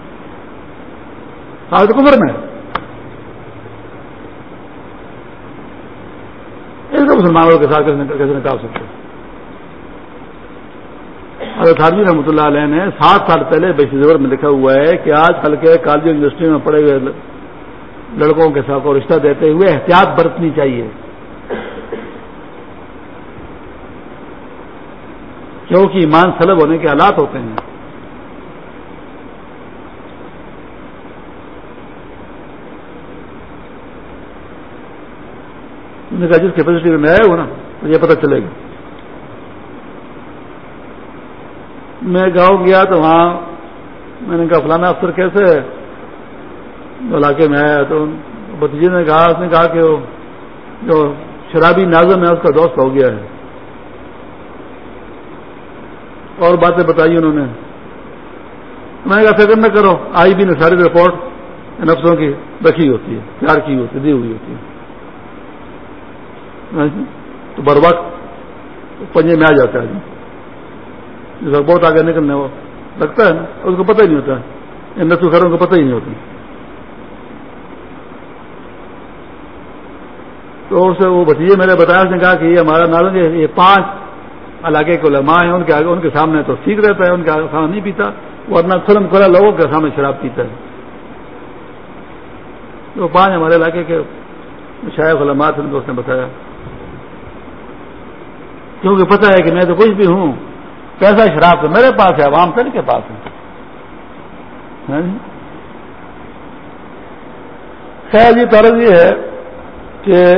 حالت کمر میں اس کو مسلمانوں کے ساتھ کیسے نکال سکتے حضرت خارجی رحمۃ اللہ علیہ نے سات سال پہلے بیشی زبر میں لکھا ہوا ہے کہ آج کل کے کالج یونیورسٹی میں پڑے ہوئے لڑکوں کے ساتھ کو رشتہ دیتے ہوئے احتیاط برتنی چاہیے۔ کیونکہ ایمان سلب ہونے کے حالات ہوتے ہیں۔ جس کیپیسٹی میں میں آیا ہوں نا تو یہ پتہ چلے گا۔ میں گاؤں گیا تو وہاں میں نے کہا فلانا افسر کیسے ہے؟ علاقے میں آیا تو بتیجے نے کہا، اس نے کہا کہ وہ جو شرابی نازم ہے، اس کا دوست ہو گیا ہے۔ اور باتیں بتائی انہوں نے۔ میں نے کہا، فکر نہ کرو، آئی بھی نے ساری رپورٹ ان افسروں کی رکھی ہوتی ہے، تیار کی ہوتی ہے، دی ہوئی ہوتی ہے۔ تو بر وقت پنجے میں آ جاتا ہے۔ بہت آگے نکلنے وہ لگتا ہے نا، اس کو پتہ ہی نہیں ہوتا۔ ان نسل خروں کو پتہ ہی نہیں ہوتا تو اسے وہ بتیجے میں نے بتایا، اس نے کہا کہ یہ ہمارا نارنج یہ پانچ علاقے کے علماء ہیں، ان کے آگے ان کے سامنے تو ٹھیک رہتا ہے، ان کے آگے سامنے نہیں پیتا وہ اپنا کھلم کھلا لوگوں کے سامنے شراب پیتا ہے۔ تو پانچ ہمارے علاقے کے شاید علماء تھے، ان کو اس نے بتایا۔ کیونکہ پتہ ہے کہ میں تو کچھ بھی ہوں پیسہ شراب تو میرے پاس ہے عوام سر کے پاس ہے ہاں جی؟ خیر، یہ طرز یہ ہے کہ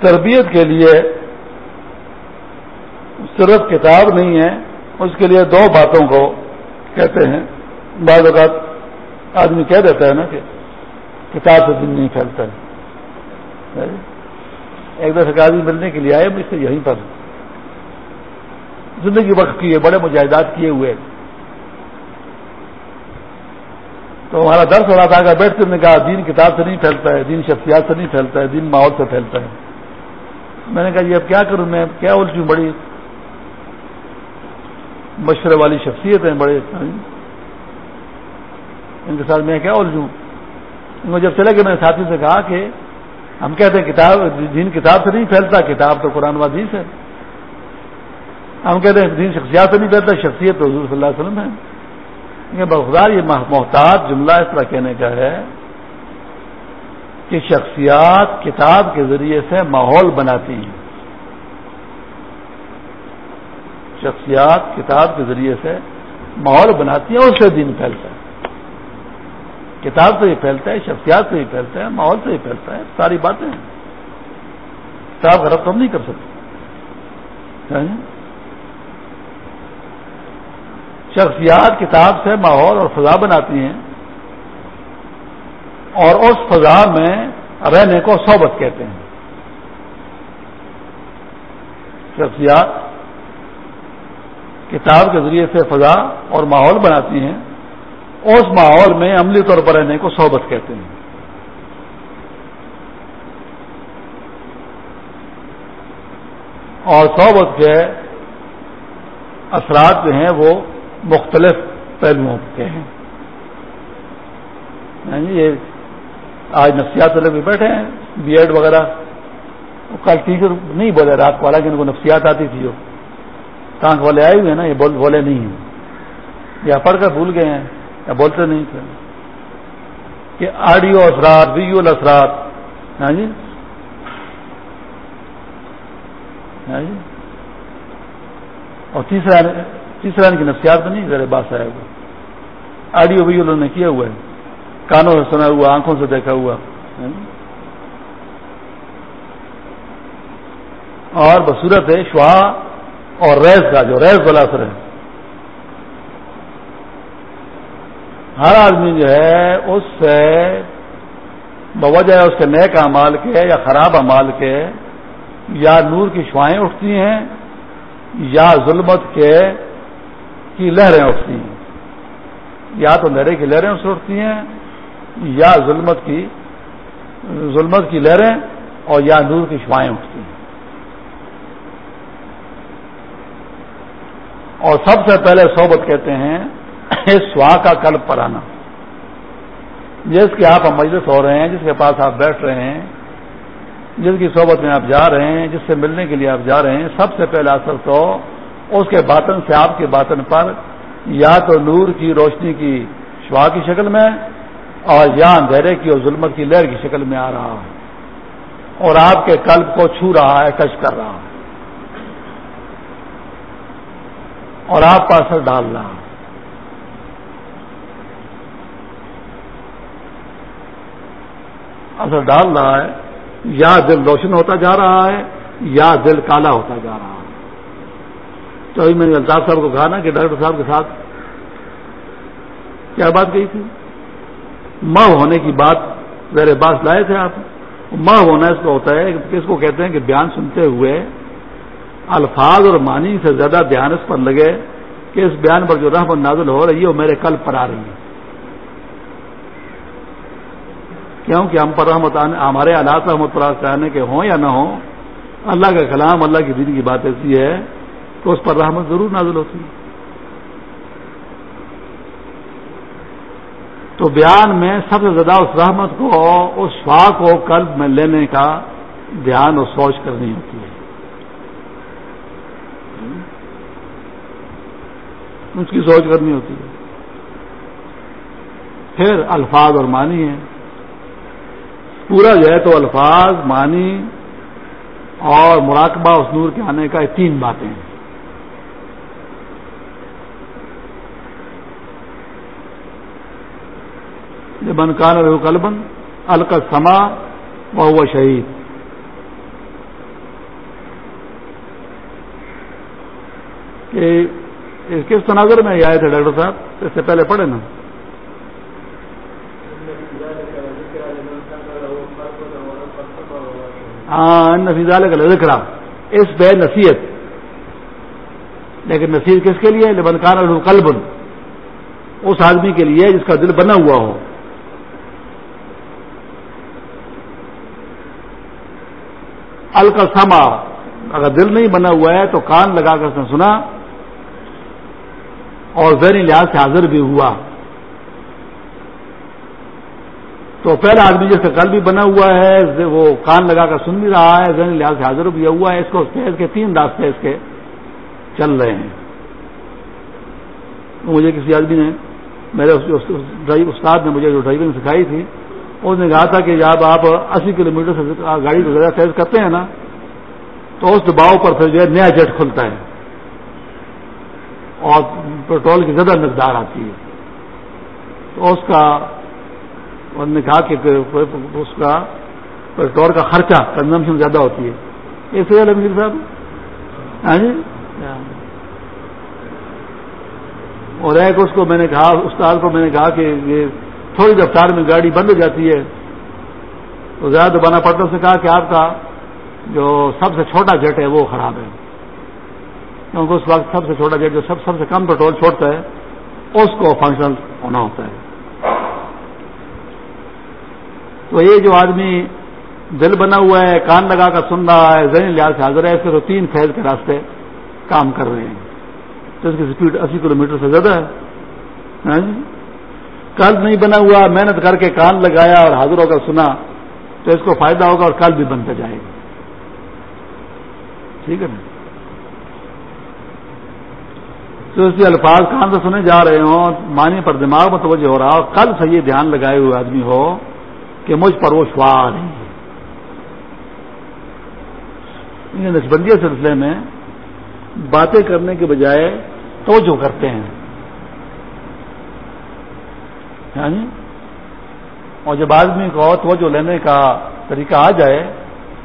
تربیت کے لیے صرف کتاب نہیں ہے، اس کے لیے دو باتوں کو کہتے ہیں۔ بعض اوقات آدمی کہہ دیتا ہے نا کہ کتاب سے دن نہیں پھیلتا۔ ہے ایک دفعہ آدمی ملنے کے لیے آئے، مجھ سے یہیں پر۔ زندگی وقت کی ہے بڑے مجاہدات کیے ہوئے۔ تو ہمارا درد ہو رہا تھا، اگر بیٹھ کر نے کہا دین کتاب سے نہیں پھیلتا ہے، دین شخصیات سے نہیں پھیلتا ہے، دین ماحول سے پھیلتا ہے۔ میں نے کہا جی اب کیا کروں، میں کیا الجھوں بڑی مشورے والی شخصیت ہیں، بڑے ان کے ساتھ میں کیا الجھوں؟ جب چلے گئے، میں نے ساتھی سے کہا کہ ہم کہتے ہیں کتاب، دین کتاب سے نہیں پھیلتا، کتاب تو قرآن و ہے۔ ہم کہتے ہیں دین شخصیات سے نہیں پھیلتا شخصیت تو حضور صلی اللہ علیہ وسلم ہے۔ بخار یہ محتاط جملہ اس طرح کہنے کا ہے کہ شخصیات کتاب کے ذریعے سے ماحول بناتی ہیں۔ شخصیات کتاب کے ذریعے سے ماحول بناتی ہیں اس سے دین پھیلتا ہے۔ کتاب سے ہی پھیلتا ہے، شخصیات سے ہی پھیلتا ہے، ماحول سے ہی پھیلتا ہے، ساری باتیں کتاب غرب تو ہم نہیں کر سکتے۔ ہاں جی؟ شخصیات کتاب سے ماحول اور فضا بناتی ہیں اور اس فضا میں رہنے کو صحبت کہتے ہیں۔ شخصیات کتاب کے ذریعے سے فضا اور ماحول بناتی ہیں، اس ماحول میں عملی طور پر رہنے کو صحبت کہتے ہیں۔ اور صحبت کے اثرات جو ہیں وہ مختلف پہلوؤں کے ہیں۔ یعنی یہ آج نفسیات والے بھی بیٹھے ہیں، بی ایڈ وغیرہ۔ کل ٹیچر نہیں بولے، رات کو حالانکہ ان کو نفسیات آتی تھی وہ ٹانک والے آئے ہوئے ہیں نا، یہ بولے نہیں ہیں۔ یا پڑھ کر بھول گئے ہیں، یا بولتے نہیں تھے۔ کہ آڈیو اثرات ویژل اثرات ہاں جی؟ ہاں جی؟ اور تیسرا تیسرا ان کی نفسیات نہیں ذرا بات آیا ہوا۔ آڈیو ویژل انہوں نے کیا ہوا ہے۔ کانوں سے سنا ہوا، آنکھوں سے دیکھا ہوا۔ اور بصورت ہے شوا اور ریز کا، جو ریز والا اثر ہے۔ ہر آدمی جو ہے، اس سے بوجہ اس کے نیک امال کے یا خراب امال کے، یا نور کی شوائیں اٹھتی ہیں، یا ظلمت کے کی لہریں اٹھتی ہیں۔ یا تو لہریں کی لہریں اس سے اٹھتی ہیں، یا ظلمت کی ظلمت کی لہریں اور یا نور کی شوائیں اٹھتی ہیں۔ اور سب سے پہلے صحبت کہتے ہیں سوا کا کلب پر آنا جس کے آپ مجلس ہو رہے ہیں، جس کے پاس آپ بیٹھ رہے ہیں، جس کی صحبت میں آپ جا رہے ہیں، جس سے ملنے کے لیے آپ جا رہے ہیں، سب سے پہلا اثر تو اس کے باطن سے آپ کے باطن پر یا تو نور کی روشنی کی شوا کی شکل میں اور یا اندھیرے کی اور ظلمت کی لہر کی شکل میں آ رہا ہے اور آپ کے قلب کو چھو رہا ہے ٹچ کر رہا ہے۔ اور آپ کا اثر ڈال رہا ہے۔ اثر ڈال رہا ہے، یا دل روشن ہوتا جا رہا ہے، یا دل کالا ہوتا جا رہا ہے۔ تو ابھی میں نے الطاف صاحب کو کہا نا کہ ڈاکٹر صاحب کے ساتھ کیا بات کہی تھی؟ ماں ہونے کی بات میرے پاس لائے تھے آپ ماں ہونا اس کو ہوتا ہے کس کو کہتے ہیں کہ بیان سنتے ہوئے الفاظ اور معنی سے زیادہ دھیان اس پر لگے کہ اس بیان پر جو رحمت نازل ہو رہی ہے وہ میرے کل پر آ رہی ہے۔ کیوں کہ ہم پر رحمت ہمارے آلات رحمت پر آنے کے ہوں یا نہ ہوں، اللہ کا کلام، اللہ کی دین کی بات ایسی ہے تو اس پر رحمت ضرور نازل ہوتی ہے۔ تو بیان میں سب سے زیادہ اس رحمت کو اس شوا کو قلب میں لینے کا دھیان اور سوچ کرنی ہوتی ہے۔ اس کی سوچ کرنی ہوتی ہے۔ پھر الفاظ اور معنی ہے پورا جو ہے تو الفاظ، معنی اور مراقبہ اس نور کے آنے کا یہ تین باتیں ہیں۔ یہ بنکان رہو کلبن الک سما وہ شہید کہ کس تناظر میں آئے تھے ڈاکٹر صاحب؟ اس سے پہلے پڑھے نا۔ ہاں نفیزہ ذکر اس بے نصیحت۔ لیکن نصیحت کس کے لیے؟ لبنکار القلب اس آدمی کے لیے جس کا دل بنا ہوا ہو۔ الکسما اگر دل نہیں بنا ہوا ہے تو کان لگا کر اس نے سنا اور ذہنی لحاظ سے حاضر بھی ہوا تو پہلا آدمی جیسے کل بھی بنا ہوا ہے وہ کان لگا کر سن بھی رہا ہے ذہنی لحاظ سے حاضر بھی ہوا ہے اس کو اس کے تین راستے اس کے چل رہے ہیں مجھے کسی آدمی نے میرے استاد نے مجھے جو ڈرائیونگ سکھائی تھی اس نے کہا تھا کہ جب آپ اسی کلو میٹر سے گاڑی کو زیادہ تیز کرتے ہیں نا، تو اس دباؤ پر پھر جو ہے نیا جیٹ کھلتا ہے۔ اور پیٹرول کی زیادہ مقدار آتی ہے۔ تو اس کا، انہوں نے کہا کہ اس کا پیٹرول کا خرچہ کنزمپشن زیادہ ہوتی ہے۔ اس سے میر صاحب؟ ہاں جی؟ اور ایک اس کو میں نے کہا، استاد کو میں نے کہا کہ یہ تھوڑی رفتار میں گاڑی بند ہو جاتی ہے۔ تو زیادہ دبانا پڑتا اس نے کہا کہ آپ کا جو سب سے چھوٹا جیٹ ہے وہ خراب ہے۔ کیونکہ اس وقت سب سے چھوٹا جیٹ جو سب سب سے کم پیٹرول چھوڑتا ہے، اس کو فنکشنل ہونا ہوتا ہے۔ تو یہ جو آدمی دل بنا ہوا ہے، کان لگا کر سن رہا ہے، ذہنی لحاظ سے حاضر ہے، اس کے تو تین فیض کے راستے کام کر رہے ہیں۔ تو اس کی اسپیڈ اسی کلو میٹر سے زیادہ ہے۔ ہاں جی؟ کل نہیں بنا ہوا، محنت کر کے کان لگایا اور حاضر ہو کر سنا، تو اس کو فائدہ ہوگا اور کل بھی بنتا جائے گا۔ ٹھیک ہے نا؟ تو اس لیے الفاظ کہاں سے سنے جا رہے ہوں، معنی پر دماغ میں توجہ ہو رہا ہو، کل سے یہ دھیان لگائے ہوئے آدمی ہو کہ مجھ پر وہ شوار ہے۔ نسبندی سلسلے میں باتیں کرنے کے بجائے توجہ کرتے ہیں۔ یعنی اور جب آدمی کو توجہ لینے کا طریقہ آ جائے،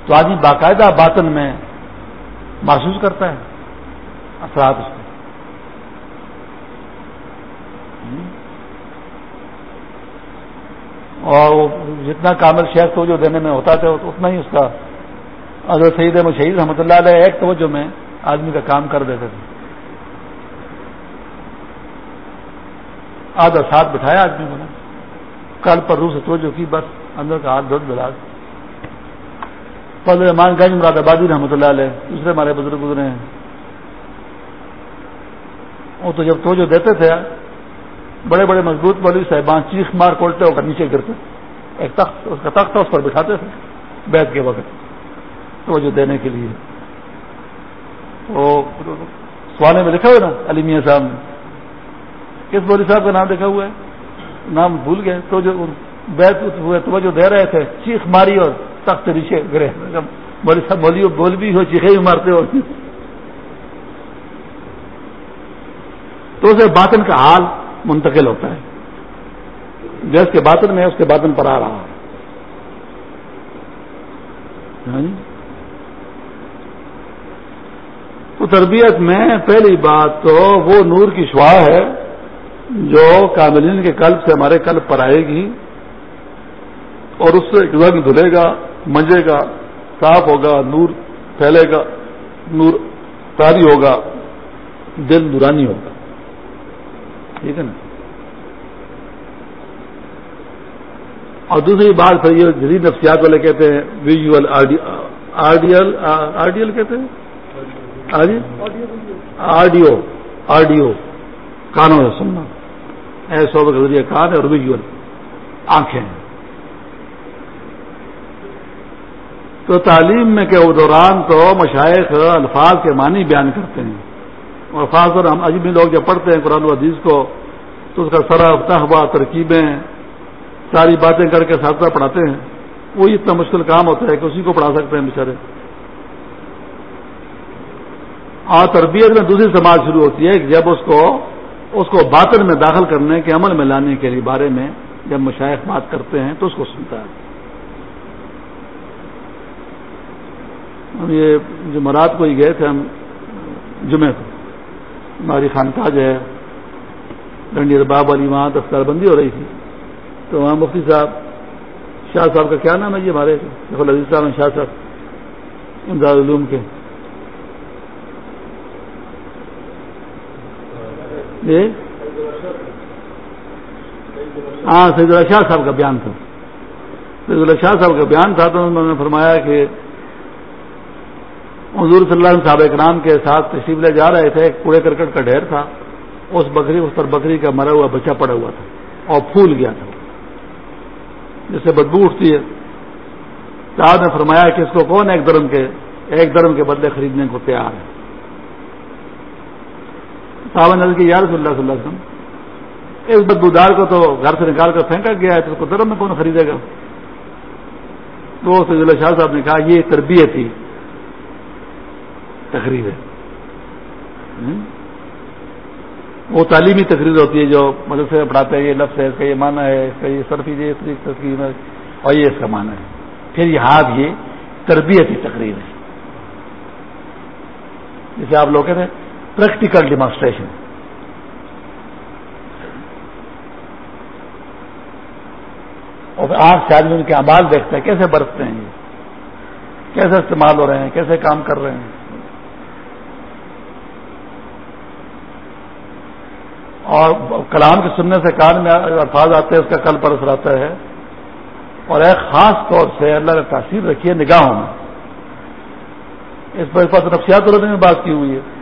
تو آدمی باقاعدہ باطن میں محسوس کرتا ہے اثرات اس کے اور جتنا کامل شہر توجہ دینے میں ہوتا تھا، اتنا ہی اس کا اگر سعید احمد شہید رحمۃ اللہ علیہ ایک توجہ میں آدمی کا کام کر دیتے تھے۔ آدھا ساتھ بٹھایا آدمی کو نے۔ کل پر روح سے توجہ کی، بس اندر کا ہاتھ دھد دلا فضل رحمان گنج مراد آبادی رحمۃ اللہ علیہ، دوسرے ہمارے بزرگ گزرے ہیں۔ وہ تو جب توجہ دیتے تھے، بڑے بڑے مضبوط مولوی صاحبان چیخ مار کولتے ہو کر نیچے گرتے۔ ایک تخت، اس کا تخت تھا، اس پر بٹھاتے تھے۔ بیت کے وقت توجہ دینے کے لیے۔ سوانے میں لکھا ہوا نا، علی میاں صاحب نے۔ کس بولی صاحب کا نام لکھا ہوا ہے؟ نام بھول گئے تو جو بیت ہوئے توجہ دے رہے تھے، چیخ ماری اور تخت نیچے گرے۔ بولی صاحب، بولی بول بھی ہو، چیخے بھی مارتے ہو۔ تو اسے باطن کا حال منتقل ہوتا ہے۔ جو اس کے باطن میں اس کے باطن پر آ رہا ہاں جی؟ تو تربیت میں پہلی بات تو وہ نور کی شعا ہے جو کاملین کے قلب سے ہمارے قلب پر آئے گی اور اس سے رنگ دھلے گا، منجے گا، صاف ہوگا، نور پھیلے گا، نور تاری ہوگا، دل نورانی ہوگا۔ ٹھیک ہے نا؟ اور دوسری بات پھر یہ جدید نفسیات والے کہتے ہیں ویژل آرڈیل آرڈیل کہتے ہیں؟ آڈیو آڈیو، کانوں سے سننا۔ ایسو کا ذریعہ کان ہے اور ویژل آنکھیں۔ تو تعلیم میں کے دوران تو مشائق الفاظ کے معنی بیان کرتے ہیں۔ اور خاص طور ہم اجمی لوگ جب پڑھتے ہیں قرآن و حدیث کو، تو اس کا سرف تحبہ ترکیبیں، ساری باتیں کر کے ساتھ پڑھاتے ہیں۔ وہی اتنا مشکل کام ہوتا ہے کہ اسی کو پڑھا سکتے ہیں بیچارے۔ اور تربیت میں دوسری سماج شروع ہوتی ہے کہ جب اس کو اس کو باطن میں داخل کرنے کے عمل میں لانے کے لیے بارے میں جب مشائق بات کرتے ہیں تو اس کو سنتا ہے۔ ہم یہ جمعرات کو ہی گئے تھے، ہم جمعے کو۔ ہماری خانقاہ جو ہے، ڈنڈی رباب والی وہاں دفتر بندی ہو رہی تھی۔ تو وہاں مفتی صاحب، شاہ صاحب کا کیا نام ہے جی ہمارے؟ عزیز صاحب، شاہ صاحب، امداد علوم کے جی ہاں سید اللہ شاہ صاحب کا بیان تھا۔ سید اللہ شاہ صاحب کا بیان تھا تو انہوں نے فرمایا کہ حضور صلی اللہ علیہ صاحب اکرام کے ساتھ تشریف لے جا رہے تھے، ایک کوڑے کرکٹ کا ڈھیر تھا۔ اس بکری، اس پر بکری کا مرا ہوا بچہ پڑا ہوا تھا اور پھول گیا تھا۔ جس سے بدبو اٹھتی ہے۔ صاحب نے فرمایا کہ اس کو کون ایک درم کے، ایک درم کے بدلے خریدنے کو تیار ہے۔ صاحب نے کہ یار صلی اللہ صلی اللہ وسلم، اس بدبودار کو تو گھر سے نکال کر پھینکا گیا ہے، تو اس کو درم میں کون خریدے گا؟ تو شاہ صاحب نے کہا، یہ تربیت تقریر ہے۔ وہ تعلیمی تقریر ہوتی ہے جو مدرسے میں پڑھاتے ہیں، یہ لفظ ہے، اس کا یہ معنی ہے، اس کا یہ سرفی تقریر ہے، اور یہ اس کا معنی ہے۔ پھر یہاں یہ ہاں، تربیتی تقریر ہے۔ جسے آپ لوگ کہتے ہیں پریکٹیکل ڈیمانسٹریشن اور آنکھ سے آدمی ان کے امال دیکھتے ہیں، کیسے برتتے ہیں یہ؟ کیسے استعمال ہو رہے ہیں؟ کیسے کام کر رہے ہیں؟ اور کلام کے سننے سے کان میں الفاظ آتے ہیں، اس کا کل پر اثر آتا ہے۔ اور ایک خاص طور سے اللہ نے تاثیر رکھی ہے نگاہوں میں۔ اس پر اس نفسیات میں بات کی ہوئی ہے۔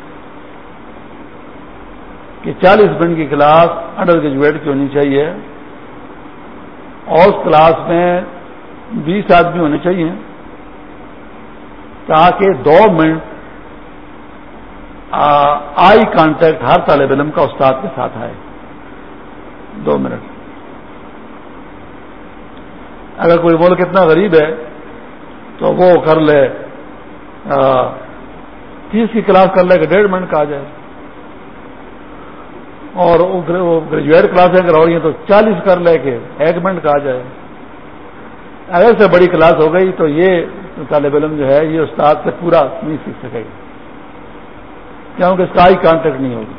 کہ چالیس منٹ کی کلاس انڈر گریجویٹ کی ہونی چاہیے اور اس کلاس میں بیس آدمی ہونے چاہیے تاکہ دو منٹ آئی کانٹیکٹ ہر طالب علم کا استاد کے ساتھ آئے۔ دو منٹ۔ اگر کوئی ملک اتنا غریب ہے، تو وہ کر لے تیس کی کلاس کر لے کہ ڈیڑھ منٹ کا آ جائے۔ اور گریجویٹ کلاس اگر ہو رہی ہیں تو چالیس کر لے کے ایک منٹ کا جائے۔ اگر سے بڑی کلاس ہو گئی تو یہ طالب علم جو ہے، یہ استاد سے پورا نہیں سیکھ سکے گا کیونکہ اس کا آئی کانٹیکٹ نہیں ہوگی۔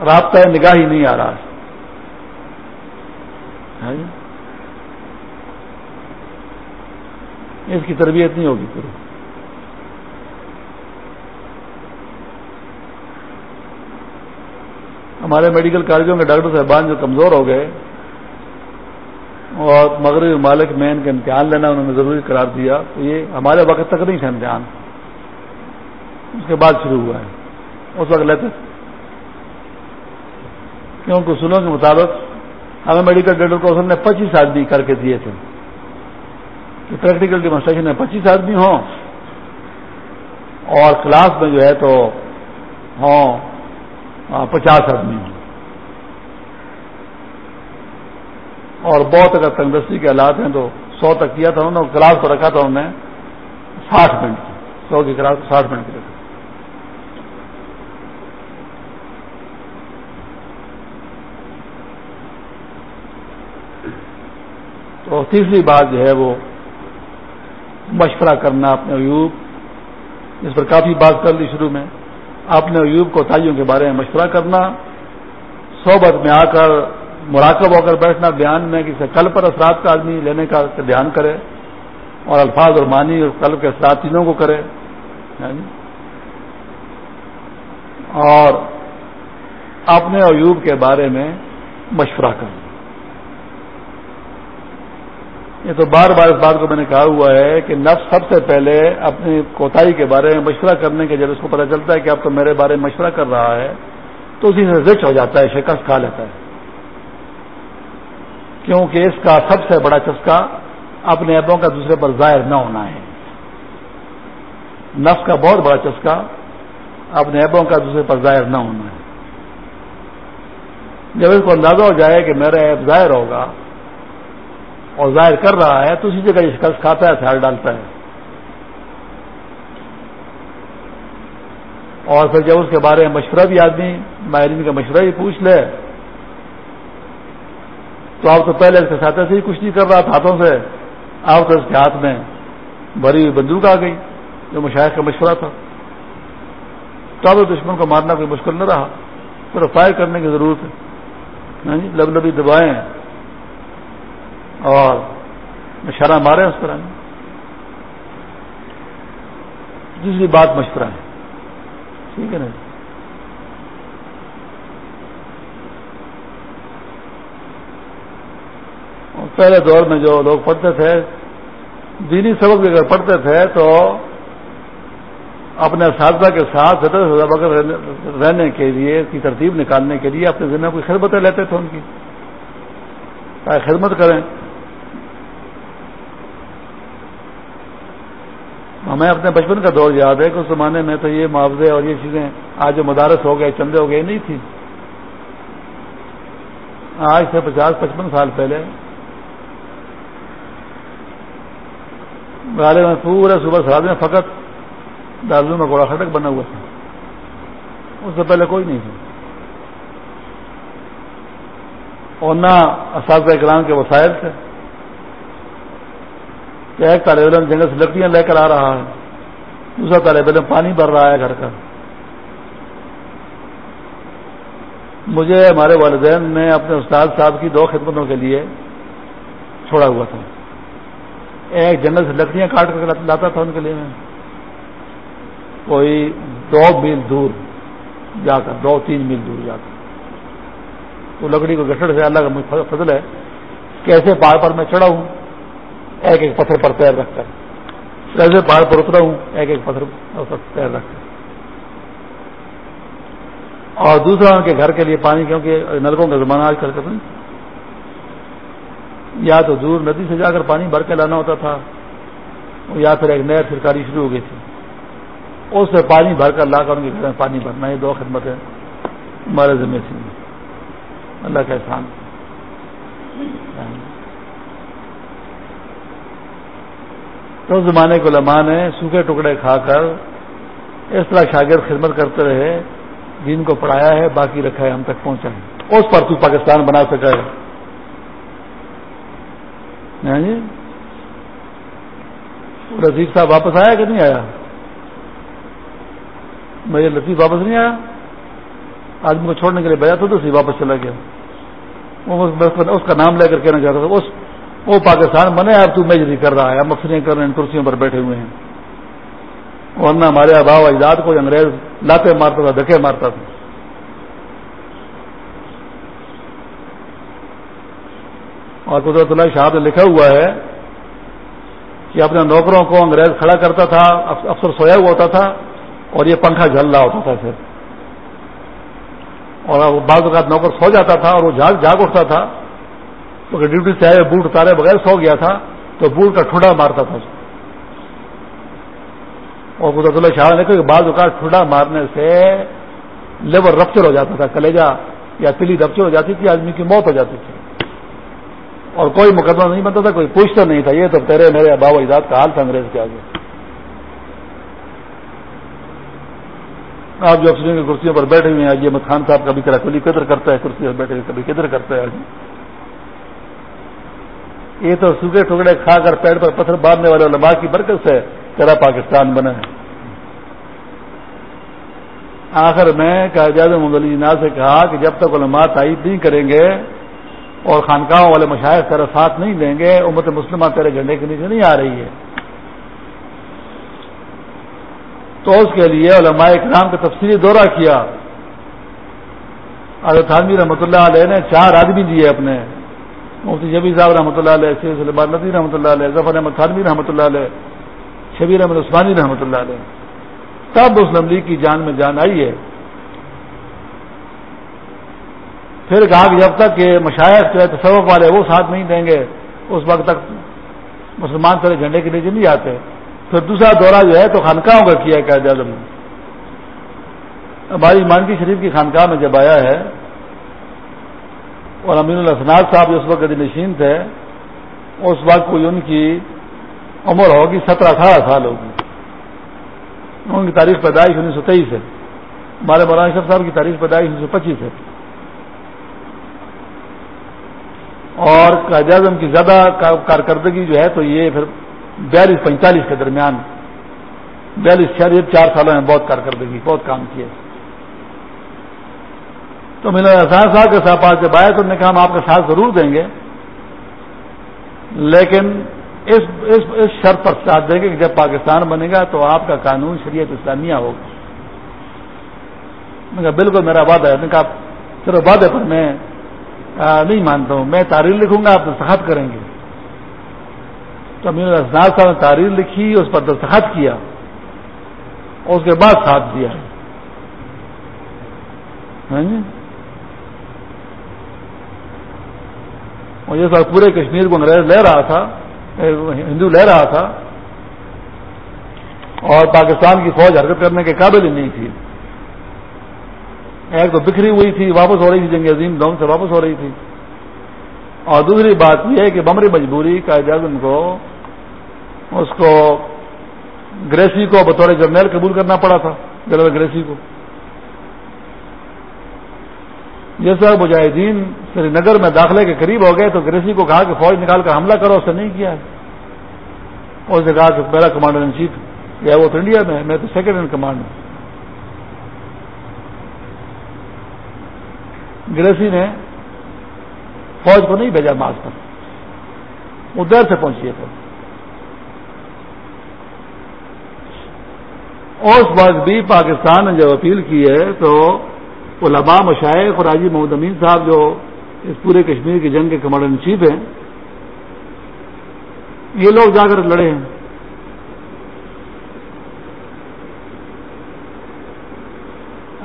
رابطہ نگاہ ہی نہیں آ رہا۔ ہاں جی؟ اس کی تربیت نہیں ہوگی پھر ہمارے میڈیکل کالجوں کے ڈاکٹر صاحبان جو کمزور ہو گئے اور مغربی ممالک میں ان کا امتحان لینا انہوں نے ضروری قرار دیا، تو یہ ہمارے وقت تک نہیں تھا امتحان۔ اس کے بعد شروع ہوا ہے۔ اس وقت لیتے کیونکہ اصولوں کے مطابق ہمیں میڈیکل ڈاکٹر کو نے پچیس آدمی کر کے دیے تھے۔ کہ پریکٹیکل ڈیمانسٹریشن میں پچیس آدمی ہوں۔ اور کلاس میں جو ہے تو ہوں۔ ہاں، پچاس آدمی ہوں اور بہت اگر تندرستی کے حالات ہیں تو سو تک کیا تھا انہوں نے کلاس پر رکھا تھا انہوں نے ساٹھ منٹ کی۔ سو کی کلاس ساٹھ منٹ کی رکھا۔ تو تیسری بات جو ہے وہ مشورہ کرنا اپنے عیوب، اس پر کافی بات کر لی شروع میں۔ اپنے عیوب کو تائیوں کے بارے میں مشورہ کرنا، صحبت میں آ کر مراکب ہو کر بیٹھنا، بیان میں کسی کل پر اثرات کا آدمی لینے کا دھیان کرے اور الفاظ اور معنی اور قلب کے اثرات تینوں کو کرے۔ یعنی اور اپنے عیوب کے بارے میں مشورہ کرنا۔ یہ تو بار بار اس بات کو میں نے کہا ہوا ہے کہ نفس سب سے پہلے اپنی کوتاہی کے بارے میں مشورہ کرنے کے جب اس کو پتہ چلتا ہے کہ اب تو میرے بارے میں مشورہ کر رہا ہے تو اسی سے زچ ہو جاتا ہے، شکست کھا لیتا ہے۔ کیونکہ اس کا سب سے بڑا چسکا اپنے ایپوں کا دوسرے پر ظاہر نہ ہونا ہے۔ نفس کا بہت بڑا چسکا اپنے ایپوں کا دوسرے پر ظاہر نہ ہونا ہے۔ جب اس کو اندازہ ہو جائے کہ میرا ایپ ظاہر ہوگا اور ظاہر کر رہا ہے تو اسی جگہ شکست کھاتا ہے ہتھیار ڈالتا ہے۔ اور پھر جب اس کے بارے میں مشورہ بھی آدمی ماہرین کا مشورہ بھی پوچھ لے، تو آپ تو پہلے اس کے ساتھ ایسے ہی کچھ نہیں کر رہا، تھا ہاتھوں سے۔ آپ تو اس کے ہاتھ میں بھری ہوئی بندوق آ گئی، جو مشاہد کا مشورہ تھا۔ تو اب دشمن کو مارنا کوئی مشکل نہ رہا۔ پھر فائر کرنے کی ضرورت ہے۔ ہاں جی، لب لبی دبائیں۔ اور شرح مارے اس طرح دوسری بات مشورہ ہے۔ ٹھیک ہے نا جی؟ پہلے دور میں جو لوگ پڑھتے تھے، دینی سبق بھی اگر پڑھتے تھے تو اپنے اساتذہ کے ساتھ رہنے کے لیے، کی ترتیب نکالنے کے لیے اپنے ذمہ کوئی خدمتیں لیتے تھے ان کی۔ خدمت کریں۔ ہمیں اپنے بچپن کا دور یاد ہے کہ اس زمانے میں تو یہ معاوضے اور یہ چیزیں آج جو مدارس ہو گئے، چندے ہو گئے نہیں تھی۔ آج سے پچاس، پچپن سال پہلے۔ غالب میں پورے صبح سراد میں فقط دارالو میں گوڑا خٹک بنا ہوا تھا۔ اس سے پہلے کوئی نہیں تھا۔ اور نہ اساتذہ اکرام کے وسائل تھے۔ کہ ایک طالب علم جنگل سے لکڑیاں لے کر آ رہا ہے۔ دوسرا طالب علم پانی بھر رہا ہے گھر کا۔ مجھے ہمارے والدین نے اپنے استاد صاحب کی دو خدمتوں کے لیے چھوڑا ہوا تھا۔ ایک جنگل سے لکڑیاں کاٹ کر لاتا تھا ان کے لیے میں۔ کوئی دو میل دور جا کر دو تین میل دور جا کر تو لکڑی کو گٹڑ سے اللہ کا فضل ہے۔ کیسے پہاڑ پر میں چڑھا ہوں؟ ایک ایک پتھر پر پیر رکھ کر۔ کیسے پہاڑ پر اترا ہوں۔ ایک ایک پتھر پر پیر رکھ کر۔ اور دوسرا ان کے گھر کے لیے پانی کیونکہ نلکوں کا زمانہ آج کل کرتے یا تو دور ندی سے جا کر پانی بھر کے لانا ہوتا تھا یا پھر ایک نئے سرکاری شروع ہو گئی تھی۔ اس سے پانی بھر کر لا کر ان کے گھر میں پانی بھرنا یہ دو خدمت ہے ہمارے ذمہ سے اللہ کا احسان۔ تو زمانے کو علماء نے سوکھے ٹکڑے کھا کر اس طرح شاگرد خدمت کرتے رہے جن کو پڑھایا ہے، باقی رکھا ہے، ہم تک پہنچا ہے۔ اس پر تو پاکستان بنا سکا ہے۔ ہاں جی؟ رفیق صاحب واپس آیا کہ نہیں آیا؟ میرے لطیف واپس نہیں آیا؟ آدمی کو چھوڑنے کے لیے بھیا تو سی واپس چلا گیا۔ اس کا نام لے کر کہنا چاہتا تھا، اس وہ پاکستان بنے، اب تو میجری کر رہا ہے ہم مفسریاں کر رہے ہیں، کرسیوں پر بیٹھے ہوئے ہیں۔ ورنہ ہمارے اباؤ اجداد کو انگریز لاتے مارتا تھا، دھکے مارتا تھا۔ اور قدرت اللہ شاہ نے لکھا ہوا ہے کہ اپنے نوکروں کو انگریز کھڑا کرتا تھا افسر سویا ہوا ہوتا تھا اور یہ پنکھا جل رہا ہوتا تھا پھر۔ اور بعض اوقات نوکر سو جاتا تھا اور وہ جاگ جاگ اٹھتا تھا۔ تو ڈیوٹی سے آئے بوٹ اتارے بغیر سو گیا تھا تو بوٹ کا ٹھوڈا مارتا تھا اور قدرت اللہ شاہ نے کہا کہ بعض اوقات ٹھوڈا مارنے سے لیور رپچر ہو جاتا تھا کلیجا یا تلی رپچر ہو جاتی تھی، آدمی کی موت ہو جاتی تھی۔ اور کوئی مقدمہ نہیں بنتا تھا، کوئی پوچھتا نہیں تھا۔ یہ تو تیرے میرے ابا اجداد کا حال تھا انگریز کے آگے۔ آپ جو افسروں کی کرسیوں پر بیٹھے ہوئے ہیں یہ احمد خان صاحب کبھی کراکلی کدھر کرتا ہے کرسی پر بیٹھے ہوئے کبھی کدھر کرتا ہے یہ تو سوکھے ٹکڑے کھا کر پیڑ پر پتھر باندھنے والے علماء کی برکت سے تیرا پاکستان بنا ہے۔ آخر میں قائد محمد علی جی جناح سے کہا کہ جب تک علماء تائید نہیں کریں گے اور خانقاہوں والے مشاہد تیرا ساتھ نہیں دیں گے، امت مسلمہ تیرے جھنڈے کے نیچے نہیں آ رہی ہے۔ تو اس کے لیے علماء اکرام کا تفصیلی دورہ کیا۔ اور تھانوی رحمۃ اللہ علیہ نے چار آدمی دیے اپنے۔ مفتی شبی صاحب رحمۃ اللہ علیہ شیخ سلمان ندی رحمۃ اللہ علیہ، ظفر احمد تھانوی رحمۃ اللہ علیہ، شبیر احمد عثمانی رحمۃ اللہ علیہ۔ تب مسلم لیگ کی جان میں جان آئی ہے۔ پھر کہا کہ جب تک کہ مشاعر جو ہے تصوف والے وہ ساتھ نہیں دیں گے، اس وقت تک مسلمان سارے جھنڈے کے نیچے نہیں آتے۔ پھر دوسرا دورہ جو ہے تو خانقاہوں کا کیا قید اعظم۔ نے ہماری مانکی شریف کی خانقاہ میں جب آیا ہے اور امین الحسنات صاحب جو اس وقت نشین تھے، اس وقت کوئی ان کی عمر ہوگی سترہ، اٹھارہ سال ہوگی۔ ان کی تاریخ پیدائش انیس سو تیئیس ہے۔ ہمارے مولانا شرف صاحب کی تاریخ پیدائش انیس سو پچیس ہے۔ اور قائد اعظم کی زیادہ کارکردگی جو ہے تو یہ پھر بیالیس، پینتالیس کے درمیان۔ بیالیس چھیالیس چار سالوں میں بہت کارکردگی، بہت کام کیا تو میں نے صاحب کے ساتھ پاس جب آئے تو نے کہا ہم آپ کا ساتھ ضرور دیں گے۔ لیکن اس اس, اس شرط پر ساتھ دیں گے کہ جب پاکستان بنے گا تو آپ کا قانون شریعت اسلامیہ ہوگا۔ میں کہا بالکل میرا وعدہ ہے۔ میں کہا صرف وعدے پر میں نہیں مانتا ہوں۔ میں تاریخ لکھوں گا آپ دستخط کریں گے۔ تو امیر اسناد صاحب نے تاریخ لکھی اس پر دستخط کیا۔ اور اس کے بعد ساتھ دیا ہاں جی؟ اور یہ پورے کشمیر کو انگریز لے رہا تھا ہندو لے رہا تھا۔ اور پاکستان کی فوج حرکت کرنے کے قابل ہی نہیں تھی۔ ایک تو بکھری ہوئی تھی، واپس ہو رہی تھی جنگ عظیم، دونوں سے واپس ہو رہی تھی۔ اور دوسری بات یہ ہے کہ بمری مجبوری کا اجازت کو، اس کو گریسی کو بطور جرنیل قبول کرنا پڑا تھا، جنرل گریسی کو۔ جیسا مجاہدین سری نگر میں داخلے کے قریب ہو گئے تو گریسی کو کہا کہ فوج نکال کر حملہ کرو، اس نے نہیں کیا۔ اس نے کہا کہ میرا کمانڈر ان چیف یا وہ تو انڈیا میں میں تو سیکنڈ ان کمانڈ ہوں۔ گریسی نے فوج کو نہیں بھیجا ماس پر وہ دیر سے پہنچی ہے اس وقت بھی پاکستان نے جب اپیل کی ہے تو علماء، مشائق اور راجی محمد امین صاحب جو اس پورے کشمیر کی جنگ کے کمانڈر ان چیف ہیں، یہ لوگ جا کر لڑے ہیں۔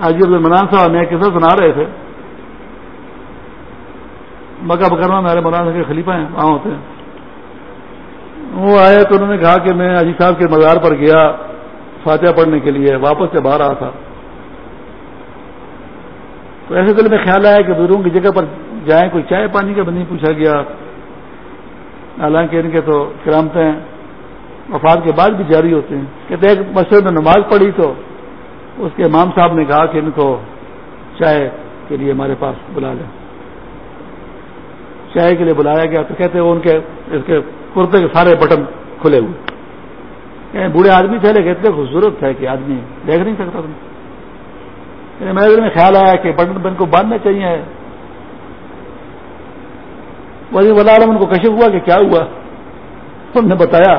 آج منان صاحب، میں کسا سنا رہے تھے۔ مکہ بکرما میرے مولانا کے خلیفہ ہیں، وہاں ہوتے ہیں۔ وہ آئے تو انہوں نے کہا کہ میں اجی صاحب کے مزار پر گیا فاتحہ پڑھنے کے لیے، واپس سے باہر آ تھا۔ تو ایسے دل میں خیال آیا کہ بزرگوں کی جگہ پر جائیں، کوئی چائے پانی کا بھی نہیں پوچھا گیا۔ حالانکہ ان کے تو کرامتیں وفات کے بعد بھی جاری ہوتے ہیں۔ کہتے ایک مسجد میں نماز پڑھی تو اس کے امام صاحب نے کہا کہ ان کو چائے کے لیے ہمارے پاس بلا لیں۔ چائے کے لیے بلایا گیا تو کہتے ہیں ان کے، اس کے کرتے کے سارے بٹن کھلے ہوئے۔ بوڑھے آدمی تھے لیکن اتنے خوبصورت تھے کہ آدمی دیکھ نہیں سکتا تھا۔ یعنی میرے دل میں خیال آیا کہ بٹن بن کو باندھنا چاہیے۔ وزیر ولا عالم ان کو کشف ہوا کہ کیا ہوا؟ انہوں نے بتایا۔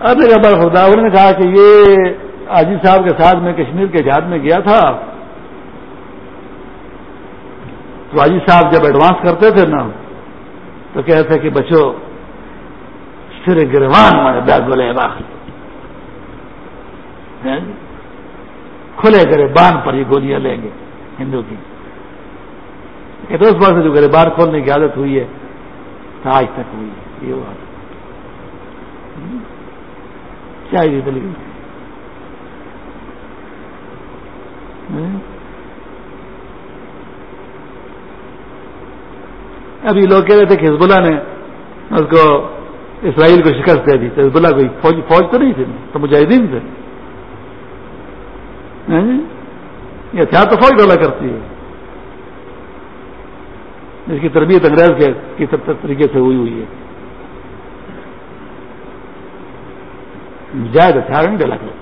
ارے بار خدا نے کہا کہ یہ آجی صاحب کے ساتھ میں کشمیر کے جہاد میں گیا تھا۔ تو آجی صاحب جب ایڈوانس کرتے تھے نا، تو کہتے کہ بچو سر گروان ہمارے بیگ بولے کھلے گربان پر یہ گولیاں لیں گے ہندو کی۔ کہتے اس بار سے جو گربان کھولنے کی عادت ہوئی ہے تو آج تک ہوئی ہے، یہ بات کیا دلی ابھی لوگ کہہ رہے تھے کہ حزب اللہ نے اس کو اسرائیل کو شکست دے دی، تو حزب اللہ کوئی فوج فوج تو نہیں تھی، تو مجاہدین تھے ہاں جی؟ یہ ہتھیار تو فوج کرتی ہے؟ جس کی تربیت انگریز کے کی طریقے سے ہوئی ہوئی ہے۔ جائز ہتھیار نہیں ڈالا کرتی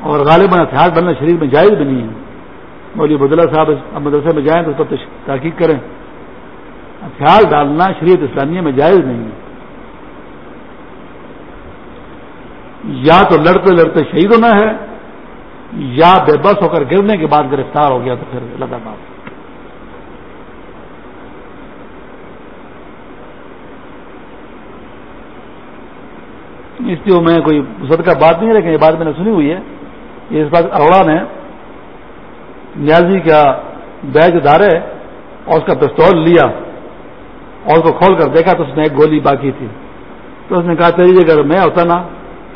اور غالباً ہتھیار ڈالنا شریف میں جائز بھی نہیں ہے۔ مولوی بدلہ صاحب مدرسے میں جائیں تو اس پر تحقیق کریں۔ ہتھیار ڈالنا شریعت اسلامیہ میں جائز نہیں ہے۔ یا تو لڑتے لڑتے شہید ہونا ہے، یا بے بس ہو کر گرنے کے بعد گرفتار ہو گیا تو پھر لگا بات اس لیے میں کوئی کا بات نہیں ہے، لیکن یہ بات میں نے سنی ہوئی ہے۔ اس بات اروڑا نے نیازی کا بیگ ادارے اور اس کا پستول لیا اور اس کو کھول کر دیکھا تو اس میں ایک گولی باقی تھی۔ تو اس نے کہا، تیری اگر میں ہوتا نا۔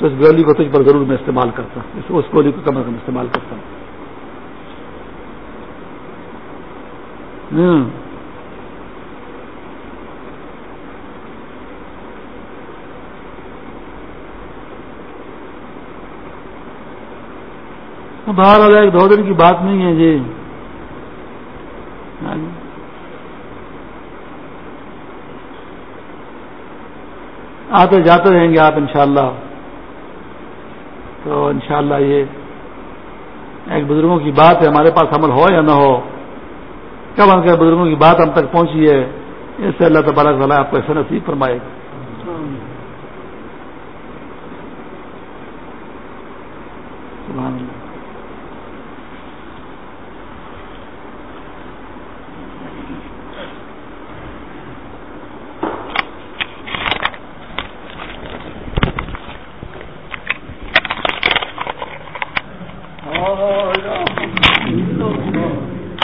تو اس گولی کو تجھ پر ضرور میں استعمال کرتا اس گولی کو کم از کم استعمال کرتا ہوں۔ ہاں۔ باہر ایک دو دن کی بات نہیں ہے جی۔ جی۔ آتے جاتے رہیں گے آپ انشاءاللہ۔ تو انشاءاللہ یہ ایک بزرگوں کی بات ہے، ہمارے پاس عمل ہو یا نہ ہو، کب ان کے بزرگوں کی بات ہم تک پہنچی ہے، اس سے اللہ تبارک تعالیٰ آپ کو ایسا نصیب فرمائے گا۔ سبحان اللہ۔